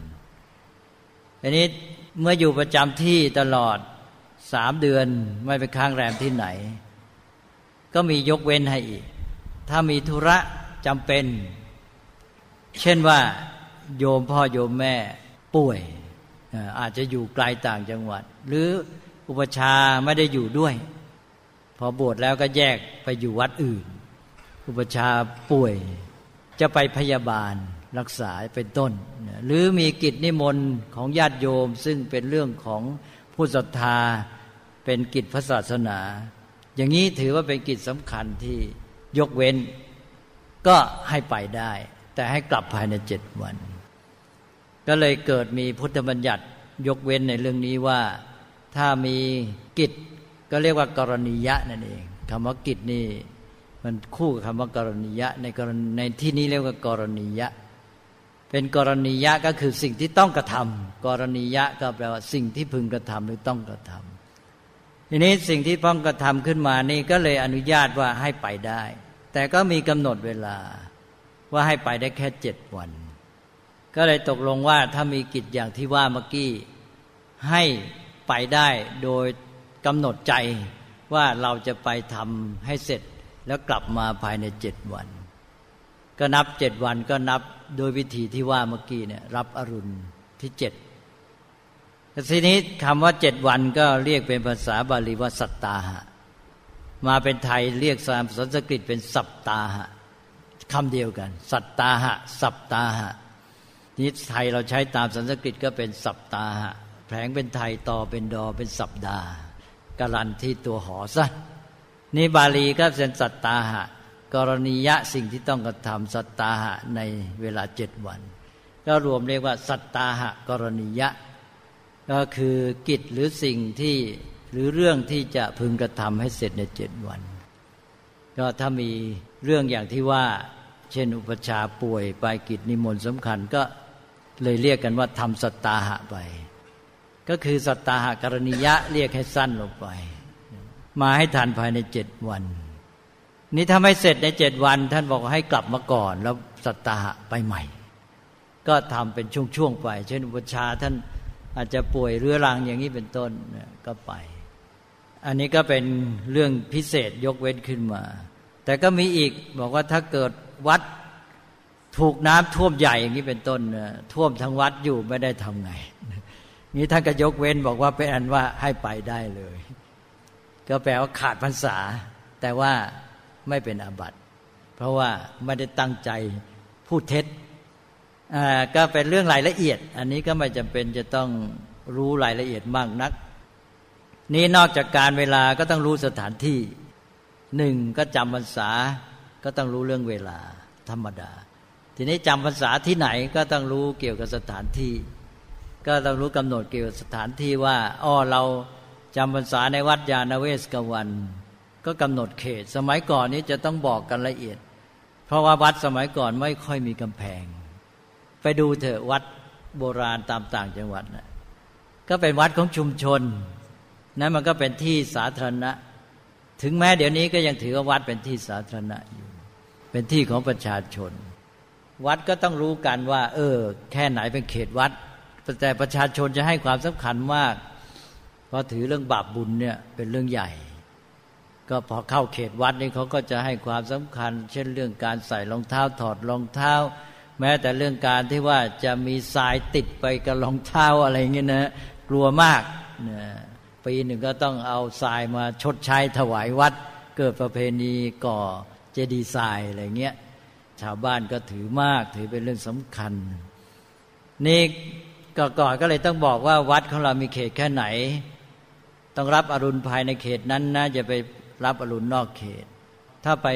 อันนี้เมื่ออยู่ประจำที่ตลอดสามเดือนไม่ไปค้างแรมที่ไหน ก็มียกเว้นให้อีก ถ้ามีธุระจำเป็น เช่นว่าโยมพ่อโยมแม่ป่วยอาจจะอยู่ไกลต่างจังหวัด หรือ อุปชาไม่ได้อยู่ด้วย พอบวชแล้วก็แยกไปอยู่วัดอื่น อุปชาป่วยจะไปพยาบาลรักษาเป็นต้น หรือมีกิจนิมนต์ของญาติโยมซึ่งเป็นเรื่องของผู้ศรัทธาเป็นกิจพระศาสนา อย่างนี้ถือว่าเป็นกิจสำคัญที่ยกเว้นก็ให้ไปได้ แต่ให้กลับภายในเจ็ดวัน ก็เลยเกิดมีพุทธบัญญัติยกเว้นในเรื่องนี้ว่า ถ้ามีกิจก็เรียกว่ากรณียะนั่นเองคำว่ากิจนี่มันคู่กับคำว่ากรณียะในกรณในที่นี้เรียกว่ากรณียะ เป็นกรณียะก็คือสิ่งที่ต้องกระทำกรณียะก็แปลว่าสิ่งที่พึงกระทำหรือต้องกระทำทีนี้สิ่งที่ต้องกระทำขึ้นมานี่ก็เลยอนุญาตว่าให้ไปได้ แต่ก็มีกำหนดเวลาว่าให้ไปได้แค่เจ็ดวัน ก็เลยตกลงว่าถ้ามีกิจอย่างที่ว่าเมื่อกี้ให้ ไปได้โดยกำหนดใจว่าเราจะไปทำให้เสร็จแล้วกลับมาภายในเจ็ดวัน ก็นับเจ็ดวันก็นับโดยวิธีที่ว่าเมื่อกี้เนี่ยรับอรุณที่เจ็ดทีนี้คำว่าเจ็ดวันก็เรียกเป็นภาษาบาลีว่าสัตตาหะ มาเป็นไทยเรียกสามสันสกฤตเป็นสัปตาหะคำเดียวกัน สัตตาหะ สัปตาหะนี้ไทยเราใช้ตามสันสกฤตก็เป็นสัปตาหะ แผลงเป็นไทยต่อเป็นดอเป็นสัปดาห์กรันที่ตัวหอซะนี่บาลีก็เป็นสัตตาหะ กรณียะสิ่งที่ต้องกระทำสัตตาหะในเวลาเจ็ดวัน ก็รวมเรียกว่า สัตตาหะ กรณียะ ก็คือกิจหรือสิ่งที่หรือเรื่องที่จะพึงกระทำให้เสร็จในเจ็ดวัน ก็ถ้ามีเรื่องอย่างที่ว่า เช่นอุปชาป่วยไปกิจนิมนต์สำคัญก็เลยเรียกกันว่าทำสัตตาหะไป ก็คือสัตตาหากรณียะเรียกให้สั้นลงไป มาให้ทันภายในเจ็ดวัน นี่ถ้าไม่เสร็จในเจ็ดวัน ท่านบอกให้กลับมาก่อน แล้วสัตตาหะไปใหม่ ก็ทำเป็นช่วงๆไป เช่นอุปชาท่านอาจจะป่วยเรื้อรังอย่างนี้เป็นต้นก็ไป อันนี้ก็เป็นเรื่องพิเศษยกเว้นขึ้นมา แต่ก็มีอีกบอกว่าถ้าเกิดวัดถูกน้ำท่วมใหญ่อย่างนี้เป็นต้นท่วมทั้งวัดอยู่ไม่ได้ทำไง นี้ท่านก็ยกเว้นบอกว่าเป็นอันว่าให้ไปได้เลย ก็แปลว่าขาดพรรษา แต่ว่าไม่เป็นอาบัติ เพราะว่าไม่ได้ตั้งใจพูดเท็จก็เป็นเรื่องรายละเอียด อันนี้ก็ไม่จำเป็นจะต้องรู้รายละเอียดมากนัก นี่นอกจากการเวลาก็ต้องรู้สถานที่หนึ่งก็จำพรรษาก็ต้องรู้เรื่องเวลาธรรมดา ทีนี้จำพรรษาที่ไหนก็ต้องรู้เกี่ยวกับสถานที่ ก็ต้องรู้กำหนดเกี่ยวกับสถานที่ว่าอ้อเราจำพรรษาในวัดยาณเวศกวัน ก็กำหนดเขต สมัยก่อนนี้จะต้องบอกกันละเอียด เพราะว่าวัดสมัยก่อนไม่ค่อยมีกำแพง ไปดูเถอะวัดโบราณตามต่างจังหวัดนะก็เป็นวัดของชุมชนนั้นมันก็เป็นที่สาธารณะ ถึงแม้เดี๋ยวนี้ก็ยังถือว่าวัดเป็นที่สาธารณะอยู่ เป็นที่ของประชาชน วัดก็ต้องรู้กันว่า เออ แค่ไหนเป็นเขตวัด แต่ประชาชนจะให้ความสำคัญมาก เพราะถือเรื่องบาปบุญเนี่ยเป็นเรื่องใหญ่ ก็พอเข้าเขตวัดนี่เขาก็จะให้ความสำคัญ เช่นเรื่องการใส่รองเท้าถอดรองเท้า แม้แต่เรื่องการที่ว่าจะมีทรายติดไปกับรองเท้าอะไรเงี้ยนะกลัวมากนะปีหนึ่งก็ต้องเอาทรายมาชดใช้ถวายวัด เกิดประเพณีก่อเจดีย์ทรายอะไรเงี้ยชาวบ้านก็ถือมากถือเป็นเรื่องสำคัญนี่ ก่อนก็เลยต้องบอกว่าวัดของเรามีเขตแค่ไหน ต้องรับอรุณภายในเขตนั้นนะจะไปรับอรุณนอกเขต ถ้าไป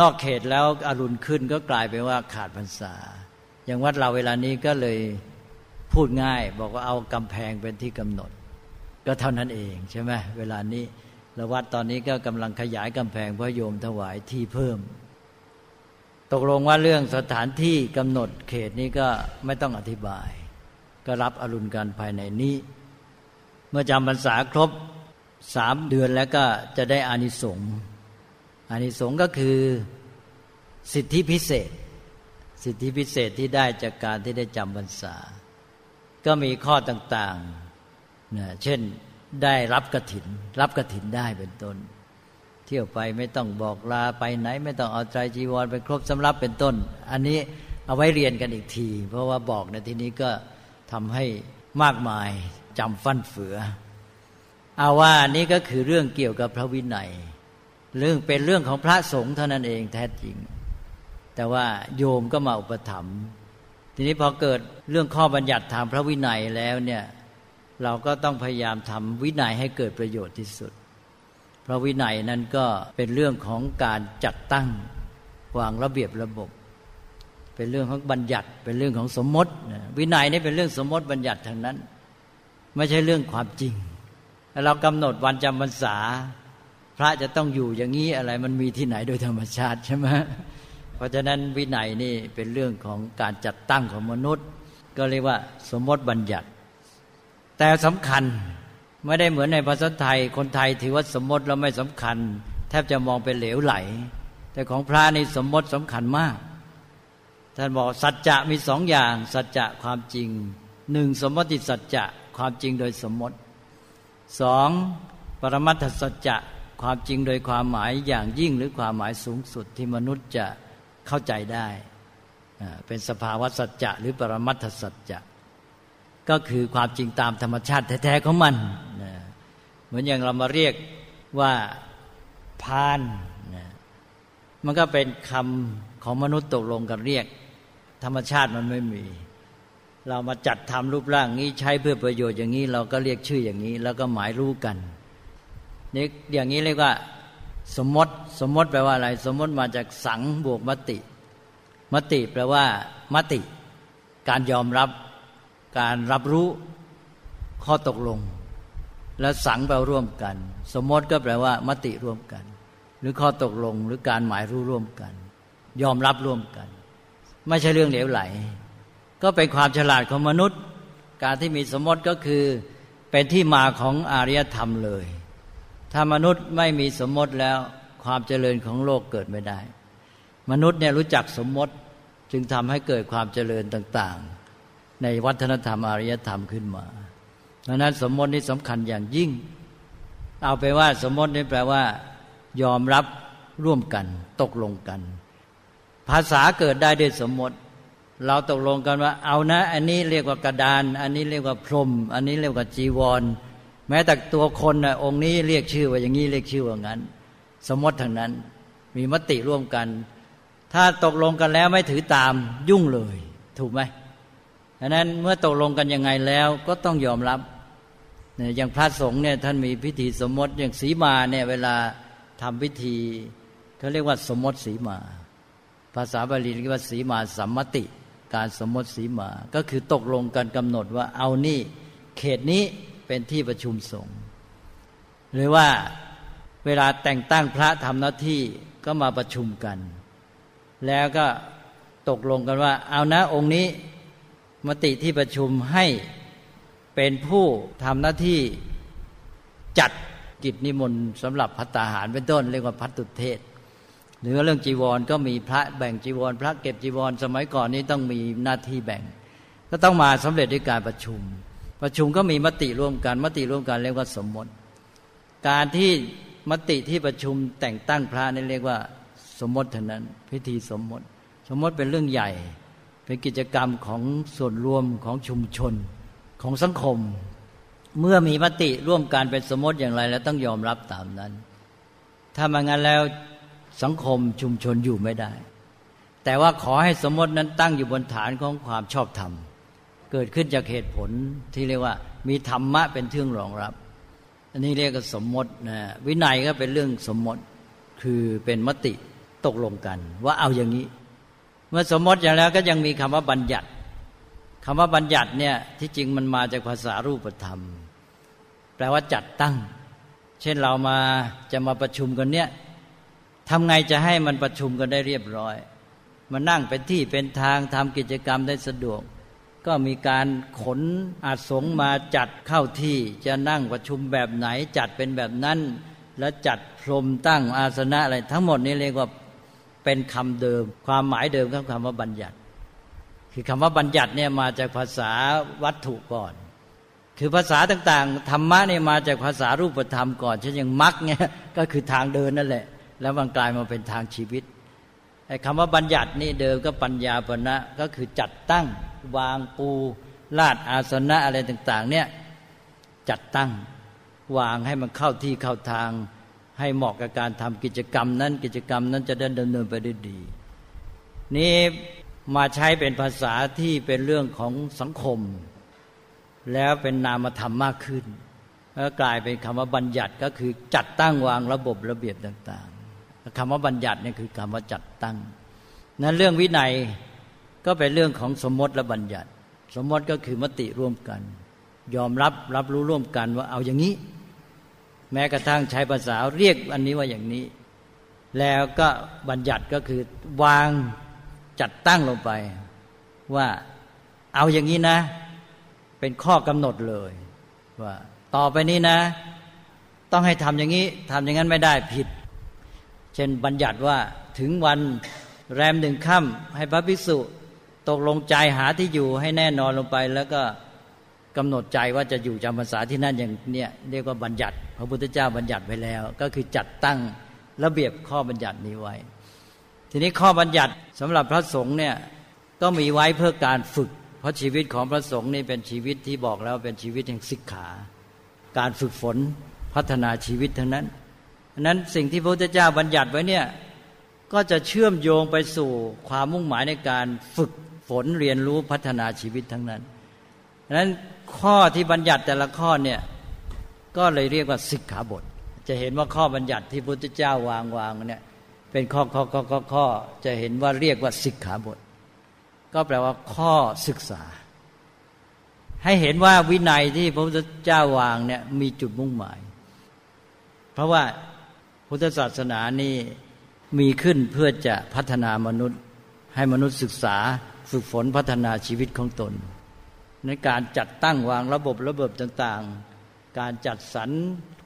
นอกเขตแล้วอรุณขึ้นก็กลายเป็นว่าขาดพรรษา อย่างวัดเราเวลานี้ก็เลยพูดง่าย บอกว่าเอากำแพงเป็นที่กำหนด ก็เท่านั้นเองใช่ไหมเวลานี้แล้ววัดตอนนี้ก็กำลังขยายกำแพงเพื่อโยมถวายที่เพิ่ม ตกลงว่าเรื่องสถานที่กำหนดเขตนี้ก็ไม่ต้องอธิบาย ก็รับอรุณกันภายในนี้ เมื่อจำพรรษาครบสามเดือนแล้วก็จะได้อานิสงส์อานิสงส์ก็คือสิทธิพิเศษ สิทธิพิเศษที่ได้จากการที่ได้จำพรรษา ก็มีข้อต่างๆนะเช่นได้รับกระถิน รับกระถินได้เป็นต้น เที่ยวไปไม่ต้องบอกลาไปไหน ไม่ต้องเอาใจจีวรไปครบสำรับเป็นต้น อันนี้เอาไว้เรียนกันอีกที เพราะว่าบอกในที่นี้ก็ ทำให้มากมายจำฟั่นเฟือเอาว่านี้ก็คือเรื่องเกี่ยวกับพระวินัย เรื่องเป็นเรื่องของพระสงฆ์เท่านั้นเองแท้จริง แต่ว่าโยมก็มาอุปถัมภ์ทีนี้พอเกิดเรื่องข้อบัญญัติทางพระวินัยแล้วเนี่ยเราก็ต้องพยายามทำวินัยให้เกิดประโยชน์ที่สุด เพราะวินัยนั้นก็เป็นเรื่องของการจัดตั้งวางระเบียบระบบ เป็นเรื่องของบัญญัติ เป็นเรื่องของสมมติวินัยนี่เป็นเรื่องสมมติบัญญัติทางนั้น ไม่ใช่เรื่องความจริงเรากำหนดวันจำพรรษา พระจะต้องอยู่อย่างนี้อะไรมันมีที่ไหนโดยธรรมชาติใช่ไหมเพราะฉะนั้นวินัยนี่เป็นเรื่องของการจัดตั้งของมนุษย์ ก็เรียกว่าสมมติบัญญัติ แต่สำคัญไม่ได้เหมือนในภาษาไทย คนไทยถือว่าสมมติแล้วไม่สำคัญ แทบจะมองเป็นเหลวไหล แต่ของพระนี่สมมติสำคัญมาก ท่านบอกสัจจะมีสองอย่าง สัจจะความจริงหนึ่งสมมติสัจจะความจริงโดยสมมติสองปรมัตถสัจจะความจริงโดยความหมายอย่างยิ่งหรือความหมายสูงสุดที่มนุษย์จะเข้าใจได้ เป็นสภาวะสัจจะหรือปรมัตถสัจจะก็คือความจริงตามธรรมชาติแท้ๆของมัน เหมือนอย่างเรามาเรียกว่าพาน มันก็เป็นคำของมนุษย์ตกลงกันเรียก ธรรมชาติมันไม่มี เรามาจัดทำรูปร่างนี้ใช้เพื่อประโยชน์อย่างนี้ เราก็เรียกชื่ออย่างนี้ แล้วก็หมายรู้กันนี่อย่างนี้เรียกว่า สมมติ สมมติแปลว่าอะไร สมมติมาจากสังบวกมติ มติแปลว่า มติ การยอมรับการรับรู้ข้อตกลง และสังแปลร่วมกัน สมมติก็แปลว่า มติร่วมกัน หรือข้อตกลงหรือการหมายรู้ร่วมกัน ยอมรับร่วมกัน ไม่ใช่เรื่องเหลวไหล ก็เป็นความฉลาดของมนุษย์ การที่มีสมมติก็คือเป็นที่มาของอารยธรรมเลย ถ้ามนุษย์ไม่มีสมมติแล้วความเจริญของโลกเกิดไม่ได้ มนุษย์เนี่ยรู้จักสมมติจึงทำให้เกิดความเจริญต่าง ๆ ในวัฒนธรรมอารยธรรมขึ้นมาดังนั้นสมมตินี่สำคัญอย่างยิ่ง เอาไปว่าสมมตินี่แปลว่า ยอมรับร่วมกัน ตกลงกัน ภาษาเกิดได้ด้วยสมมติ เราตกลงกันว่า เอานะ อันนี้เรียกว่ากระดาน อันนี้เรียกว่าพรม อันนี้เรียกว่าจีวร แม้แต่ตัวคนนะองค์นี้เรียกชื่อว่าอย่างนี้เรียกชื่อว่างั้น สมมติทางนั้น มีมติร่วมกัน ถ้าตกลงกันแล้วไม่ถือตามยุ่งเลย ถูกไหมดังนั้นเมื่อตกลงกันยังไงแล้วก็ต้องยอมรับเนี่ยอย่างพระสงฆ์เนี่ยท่านมีพิธีสมมติอย่างสีมาเนี่ยเวลาทำพิธีเขาเรียกว่าสมมติสีมา ภาษาบาลีเรียกว่าสีมาสัมมติ การสมมติสีมา ก็คือตกลงกันกำหนดว่าเอานี่เขตนี้เป็นที่ประชุมสงฆ์หรือว่าเวลาแต่งตั้งพระทำหน้าที่ก็มาประชุมกัน แล้วก็ตกลงกันว่า เอานะองค์นี้มติที่ประชุมให้เป็นผู้ทำหน้าที่จัดกิจนิมนต์สำหรับพัตตาหารเป็นต้น เรียกว่าพัตตุเทศ หรือเรื่องจีวรก็มีพระแบ่งจีวร พระเก็บจีวร สมัยก่อนนี้ต้องมีหน้าที่แบ่ง ก็ต้องมาสำเร็จด้วยการประชุม ประชุมก็มีมติร่วมกันมติร่วมกันเรียกว่าสมมติ การที่มติที่ประชุมแต่งตั้งพระนี่เรียกว่า สมมติเท่านั้น พิธีสมมติ สมมติเป็นเรื่องใหญ่ เป็นกิจกรรมของส่วนรวมของชุมชนของสังคม เมื่อมีมติร่วมกันเป็นสมมติอย่างไร แล้วต้องยอมรับตามนั้น ถ้ามางั้นแล้ว สังคมชุมชนอยู่ไม่ได้ แต่ว่าขอให้สมมตินั้นตั้งอยู่บนฐานของความชอบธรรม เกิดขึ้นจากเหตุผลที่เรียกว่า มีธรรมะเป็นเทื่องรองรับ อันนี้เรียกว่าสมมตินะวินัยก็เป็นเรื่องสมมติคือเป็นมติตกลงกัน ว่าเอาอย่างนี้ เมื่อสมมติอย่างแล้วก็ยังมีคำว่าบัญญัติคำว่าบัญญัติเนี่ยที่จริงมันมาจากภาษารูปธรรม แปลว่าจัดตั้ง เช่นเรามาจะมาประชุมกันเนี่ย ทำไงจะให้มันประชุมกันได้เรียบร้อย มานั่งเป็นที่เป็นทางทำกิจกรรมได้สะดวก ก็มีการขนอาสงมาจัดเข้าที่จะนั่งประชุมแบบไหนจัดเป็นแบบนั้น แล้วจัดพรมตั้งอาสนะอะไร ทั้งหมดนี้เรียกว่าเป็นคำเดิม ความหมายเดิมของคำว่าบัญญัติ คือคำว่าบัญญัติเนี่ยมาจากภาษาวัตถุก่อนคือภาษาต่างๆธรรมะเนี่ยมาจากภาษารูปธรรมก่อนเช่นอย่างมรรคเนี่ยก็คือทางเดินนั่นแหละ แล้วมันกลายมาเป็นทางชีวิตไอ้คำว่าบัญญัตินี่เดิมก็ปัญญาปณะก็คือจัดตั้งวางปูลาดอาสนะอะไรต่าง ๆ เนี่ยจัดตั้งวางให้มันเข้าที่เข้าทาง ให้เหมาะกับการทำกิจกรรมนั้น กิจกรรมนั้นจะได้ดำเนินไปได้ดี นี่มาใช้เป็นภาษาที่เป็นเรื่องของสังคม แล้วเป็นนามธรรมมากขึ้นแล้วกลายเป็นคำว่าบัญญัติก็คือจัดตั้งวางระบบระเบียบต่าง คำว่าบัญญัติเนี่ยคือคำว่าจัดตั้ง นั้นเรื่องวินัยก็เป็นเรื่องของสมมติและบัญญัติ สมมติก็คือมติร่วมกัน ยอมรับรับรู้ร่วมกันว่าเอาอย่างนี้ แม้กระทั่งใช้ภาษาเรียกอันนี้ว่าอย่างนี้ แล้วก็บัญญัติก็คือวางจัดตั้งลงไป ว่าเอาอย่างนี้นะ เป็นข้อกำหนดเลย ว่า ต่อไปนี้นะ ต้องให้ทำอย่างนี้ทำอย่างนั้นไม่ได้ผิด ช่นบัญญัติว่าถึงวันแรมหนึ่งค่ำให้พระภิกษุตกลงใจหาที่อยู่ให้แน่นอนลงไป แล้วก็กำหนดใจว่าจะอยู่จำพรรษาที่นั่นอย่างเนี้ยเรียกว่าบัญญัติ พระพุทธเจ้าบัญญัติไว้แล้ว ก็คือจัดตั้งระเบียบข้อบัญญัตินี้ไว้ ทีนี้ข้อบัญญัติสำหรับพระสงฆ์เนี่ยก็มีไว้เพื่อการฝึก เพราะชีวิตของพระสงฆ์นี่เป็นชีวิตที่บอกแล้วเป็นชีวิตแห่งศิกขา การฝึกฝนพัฒนาชีวิตทั้งนั้น นั้นสิ่งที่พระพุทธเจ้าบัญญัติไว้เนี่ยก็จะเชื่อมโยงไปสู่ความมุ่งหมายในการฝึกฝนเรียนรู้พัฒนาชีวิตทั้งนั้นนั้นข้อที่บัญญัติแต่ละข้อเนี่ยก็เลยเรียกว่าสิกขาบท จะเห็นว่าข้อบัญญัติที่พระพุทธเจ้าวางวางเนี่ยเป็นข้อข้อข้อข้อข้อจะเห็นว่าเรียกว่าสิกขาบท ก็แปลว่าข้อศึกษา ให้เห็นว่าวินัยที่พระพุทธเจ้าวางเนี่ยมีจุดมุ่งหมาย เพราะว่า พุทธศาสนานี่มีขึ้นเพื่อจะพัฒนามนุษย์ ให้มนุษย์ศึกษาฝึกฝนพัฒนาชีวิตของตน ในการจัดตั้งวางระบบระเบิดต่างๆ การจัดสรร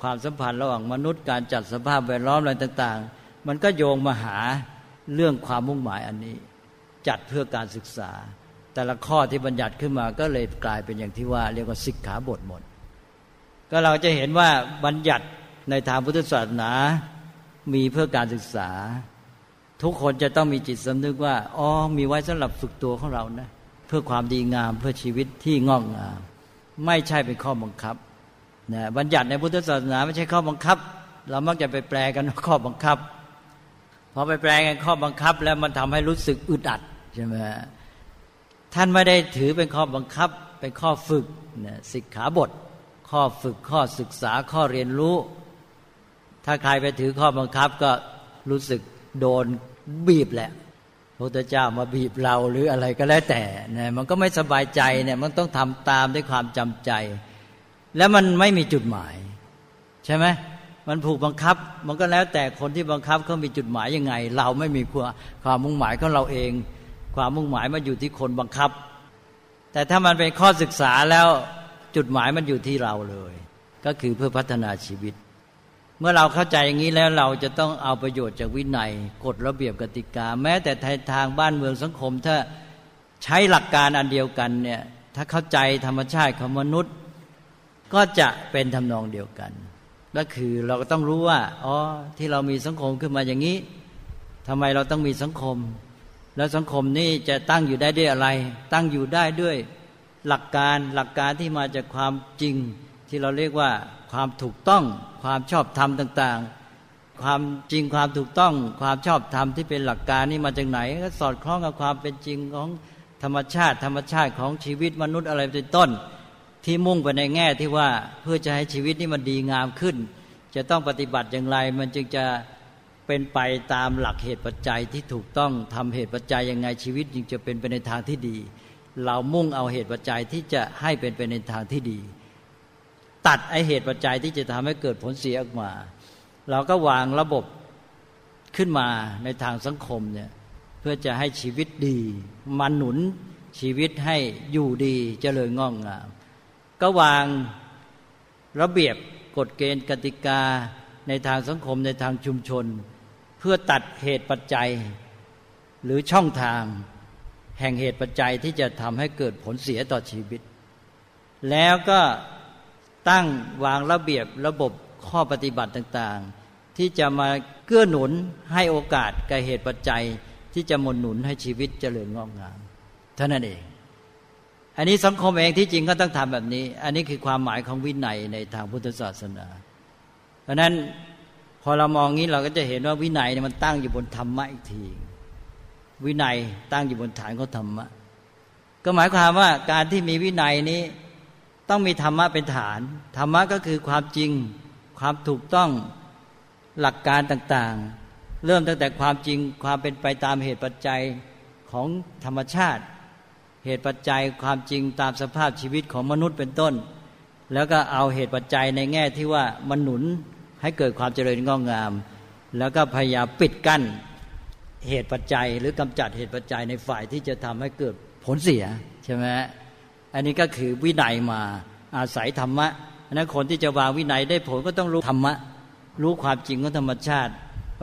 ความสัมพันธ์ระหว่างมนุษย์ การจัดสภาพแวดล้อมอะไรต่าง ๆ มันก็โยงมาหาเรื่องความมุ่งหมายอันนี้ จัดเพื่อการศึกษา แต่ละข้อที่บัญญัติขึ้นมาก็เลยกลายเป็นอย่างที่ว่า เรียกว่าสิกขาบทหมด ก็เราจะเห็นว่าบัญญัติในทางพุทธศาสนา มีเพื่อการศึกษา ทุกคนจะต้องมีจิตสำนึกว่าอ๋อมีไว้สำหรับฝึกตัวของเรานะ เพื่อความดีงามเพื่อชีวิตที่งอกงาม ไม่ใช่เป็นข้อบังคับนะบัญญัติในพุทธศาสนาไม่ใช่ข้อบังคับ เรามักจะไปแปลกันข้อบังคับพอไปแปลกันข้อบังคับแล้วมันทำให้รู้สึกอึดอัดใช่ไหมท่านไม่ได้ถือเป็นข้อบังคับ เป็นข้อฝึกเนี่ยสิกขาบท ข้อฝึกข้อศึกษาข้อเรียนรู้ ถ้าใครไปถือข้อบังคับก็รู้สึกโดนบีบแหละพระพุทธเจ้ามาบีบเราหรืออะไรก็แล้วแต่เนี่ยมันก็ไม่สบายใจเนี่ยมันต้องทำตามด้วยความจำใจ แล้วมันไม่มีจุดหมาย ใช่ไหมมันผูกบังคับ มันก็แล้วแต่คนที่บังคับเขามีจุดหมายยังไง เราไม่มีความมุ่งหมายของเราเอง ความมุ่งหมายมันอยู่ที่คนบังคับ แต่ถ้ามันเป็นข้อศึกษาแล้วจุดหมายมันอยู่ที่เราเลย ก็คือเพื่อพัฒนาชีวิต เมื่อเราเข้าใจอย่างนี้แล้วเราจะต้องเอาประโยชน์จากวินัยกฎระเบียบกติกา แม้แต่ทางบ้านเมืองสังคม ถ้าใช้หลักการอันเดียวกันเนี่ยถ้าเข้าใจธรรมชาติของมนุษย์ ก็จะเป็นทำนองเดียวกันก็คือเราก็ต้องรู้ว่าอ๋อที่เรามีสังคมขึ้นมาอย่างนี้ทำไมเราต้องมีสังคม แล้วสังคมนี้จะตั้งอยู่ได้ด้วยอะไร ตั้งอยู่ได้ด้วยหลักการหลักการที่มาจากความจริง ที่เราเรียกว่าความถูกต้อง ความชอบธรรมต่าง ๆ ความจริงความถูกต้อง ความชอบธรรมที่เป็นหลักการนี้มาจากไหน ก็สอดคล้องกับความเป็นจริงของธรรมชาติ ธรรมชาติของชีวิตมนุษย์อะไรเป็นต้น ที่มุ่งไปในแง่ที่ว่าเพื่อจะให้ชีวิตนี้มันดีงามขึ้น จะต้องปฏิบัติอย่างไร มันจึงจะเป็นไปตามหลักเหตุปัจจัยที่ถูกต้องทำเหตุปัจจัยยังไงชีวิตจึงจะเป็นไปในทางที่ดี เรามุ่งเอาเหตุปัจจัยที่จะให้เป็นไปในทางที่ดี ตัดไอเหตุปัจจัยที่จะทำให้เกิดผลเสียออกมา เราก็วางระบบขึ้นมาในทางสังคมเนี่ยเพื่อจะให้ชีวิตดีมันหนุนชีวิตให้อยู่ดีจเจริญงอกงาม ก็วางระเบียบกฎเกณฑ์กติกาในทางสังคมในทางชุมชน เพื่อตัดเหตุปัจจัย หรือช่องทาง แห่งเหตุปัจจัยที่จะทำให้เกิดผลเสียต่อชีวิต แล้วก็ ตั้งวางระเบียบระบบข้อปฏิบัติต่างๆ ที่จะมาเกื้อหนุนให้โอกาสกับเหตุปัจจัยที่จะมนหนุนให้ชีวิตเจริญงอกงามเท่านั้นเอง อันนี้สังคมเองที่จริงก็ต้องทำแบบนี้ อันนี้คือความหมายของวินัยในทางพุทธศาสนา เพราะนั้นพอเรามองงี้เราก็จะเห็นว่าวินัยเนี่ยมันตั้งอยู่บนธรรมะอีกที วินัยตั้งอยู่บนฐานของธรรมะก็หมายความว่าการที่มีวินัยนี้ ต้องมีธรรมะเป็นฐาน ธรรมะก็คือความจริง ความถูกต้องหลักการต่างๆ เริ่มตั้งแต่ความจริงความเป็นไปตามเหตุปัจจัยของธรรมชาติ เหตุปัจจัยความจริงตามสภาพชีวิตของมนุษย์เป็นต้น แล้วก็เอาเหตุปัจจัยในแง่ที่ว่ามันหนุนให้เกิดความเจริญงอกงาม แล้วก็พยายามปิดกั้นเหตุปัจจัย หรือกำจัดเหตุปัจจัยในฝ่ายที่จะทำให้เกิดผลเสียใช่ไหม อันนี้ก็คือวินัยมาอาศัยธรรมะนั้นคนที่จะวางวินัยได้ผลก็ต้องรู้ธรรมะ รู้ความจริงของธรรมชาติ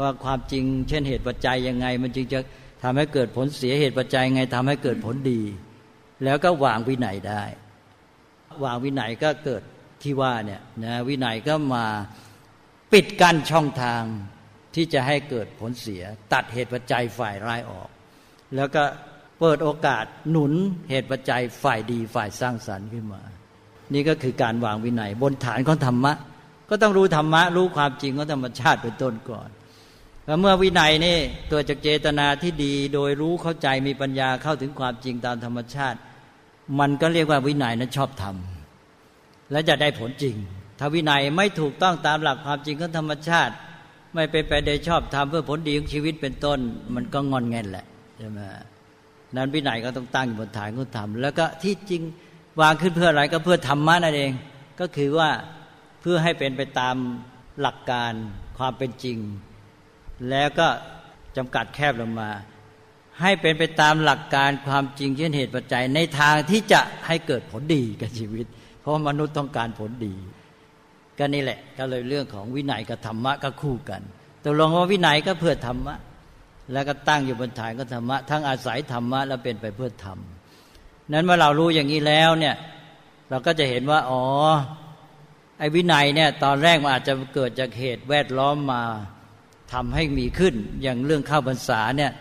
ว่าความจริง เช่นเหตุปัจจัยยังไง มันจึงจะทำให้เกิดผลเสียเหตุปัจจัยไงทำให้เกิดผลดี แล้วก็วางวินัยได้ วางวินัยก็เกิดที่ว่าเนี่ยนะวินัยก็มาปิดกั้นช่องทางที่จะให้เกิดผลเสีย ตัดเหตุปัจจัยฝ่ายร้ายออก แล้วก็ เปิดโอกาสหนุนเหตุปัจจัยฝ่ายดีฝ่ายสร้างสรรค์ขึ้นมา นี่ก็คือการวางวินัย บนฐานของธรรมะ ก็ต้องรู้ธรรมะ รู้ความจริงของธรรมชาติเป็นต้นก่อนแล้วเมื่อวินัยนี่ตัวจากเจตนาที่ดี โดยรู้เข้าใจมีปัญญาเข้าถึงความจริงตามธรรมชาติ มันก็เรียกว่าวินัยนั้นชอบทำและจะได้ผลจริง ถ้าวินัยไม่ถูกต้องตามหลักความจริงของธรรมชาติ ไม่เป็นไปโดยชอบทำเพื่อผลดีของชีวิตเป็นต้น มันก็งอนแงนแหละใช่ไหม นั้นวินัยก็ต้องตั้งอยู่บนฐานของธรรม แล้วก็ที่จริงวางขึ้นเพื่ออะไรก็เพื่อธรรมะนั่นเอง ก็คือว่าเพื่อให้เป็นไปตามหลักการความเป็นจริง แล้วก็จำกัดแคบลงมา ให้เป็นไปตามหลักการความจริงเช่นเหตุปัจจัยในทางที่จะให้เกิดผลดีกับชีวิต เพราะมนุษย์ต้องการผลดีก็นี่แหละ ก็เลยเรื่องของวินัยกับธรรมะก็คู่กันตกลงว่าวินัยก็เพื่อธรรมะ แล้วก็ตั้งอยู่บนฐานของธรรมะทั้งอาศัยธรรมะแล้วเป็นไปเพื่อธรรมนั้นเมื่อเรารู้อย่างนี้แล้วเนี่ย เราก็จะเห็นว่าอ๋อไอ้วินัยเนี่ยตอนแรกมันอาจจะเกิดจากเหตุแวดล้อมมาทำให้มีขึ้น อย่างเรื่องข้าพรรษาเนี่ย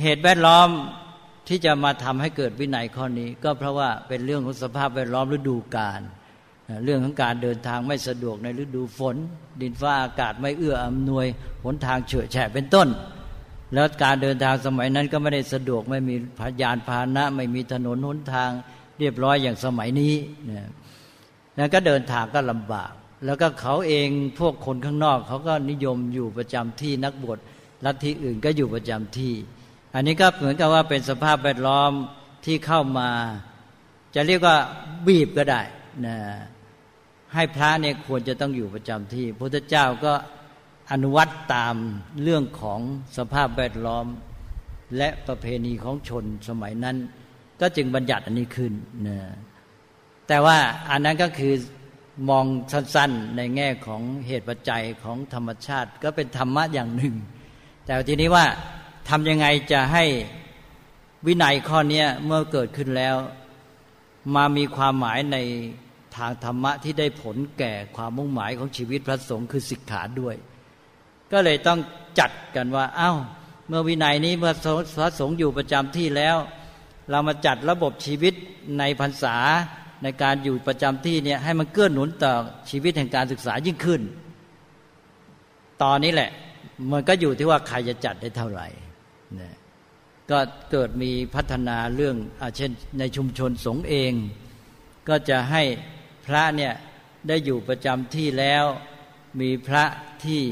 เหตุแวดล้อมที่จะมาทำให้เกิดวินัยข้อนี้ ก็เพราะว่าเป็นเรื่องของสภาพแวดล้อมฤดูกาล เรื่องของการเดินทางไม่สะดวกในฤดูฝน ดินฟ้าอากาศไม่เอื้ออำนวยหนทางเฉื่อะแฉะเป็นต้น แล้วการเดินทางสมัยนั้นก็ไม่ได้สะดวกไม่มีพยานพาหนะ ไม่มีถนนหนทางเรียบร้อยอย่างสมัยนี้นี่ยแล้วก็เดินทางก็ลำบาก แล้วก็เขาเองพวกคนข้างนอก เขาก็นิยมอยู่ประจำที่นักบวชลัทธิอื่นก็อยู่ประจำที่ อันนี้ก็เหมือนกับว่าเป็นสภาพแวดล้อมที่เข้ามา จะเรียกว่าบีบก็ได้ นะให้พระเนี่ยควรจะต้องอยู่ประจำที่พระพุทธเจ้าก็อนุวัตตามเรื่องของสภาพแวดล้อม และประเพณีของชนสมัยนั้น ก็จึงบัญญัติอันนี้ขึ้นนะแต่ว่าอันนั้นก็คือมองสั้นๆในแง่ของเหตุปัจจัยของธรรมชาติ ก็เป็นธรรมะอย่างหนึ่ง แต่ทีนี้ว่าทำยังไงจะให้วินัยข้อนี้เมื่อเกิดขึ้นแล้ว มามีความหมายใน ทางธรรมะที่ได้ผลแก่ความมุ่งหมายของชีวิตพระสงฆ์คือสิกขาด้วย ก็เลยต้องจัดกันว่าอา้าวเมื่อวินัยนี้เมื่อพระสงฆ์อยู่ประจำที่แล้ว เรามาจัดระบบชีวิตในพรรษาในการอยู่ประจำที่เนี่ยให้มันเกื้อหนุนต่อชีวิตแห่งการศึกษายิ่งขึ้น ตอนนี้แหละ มันก็อยู่ที่ว่าใครจะจัดได้เท่าไหร่นะก็เกิดมีพัฒนาเรื่องอเช่นในชุมชนสงฆ์เอง ก็จะให้ พระเนี่ยได้อยู่ประจำที่แล้ว มีพระที่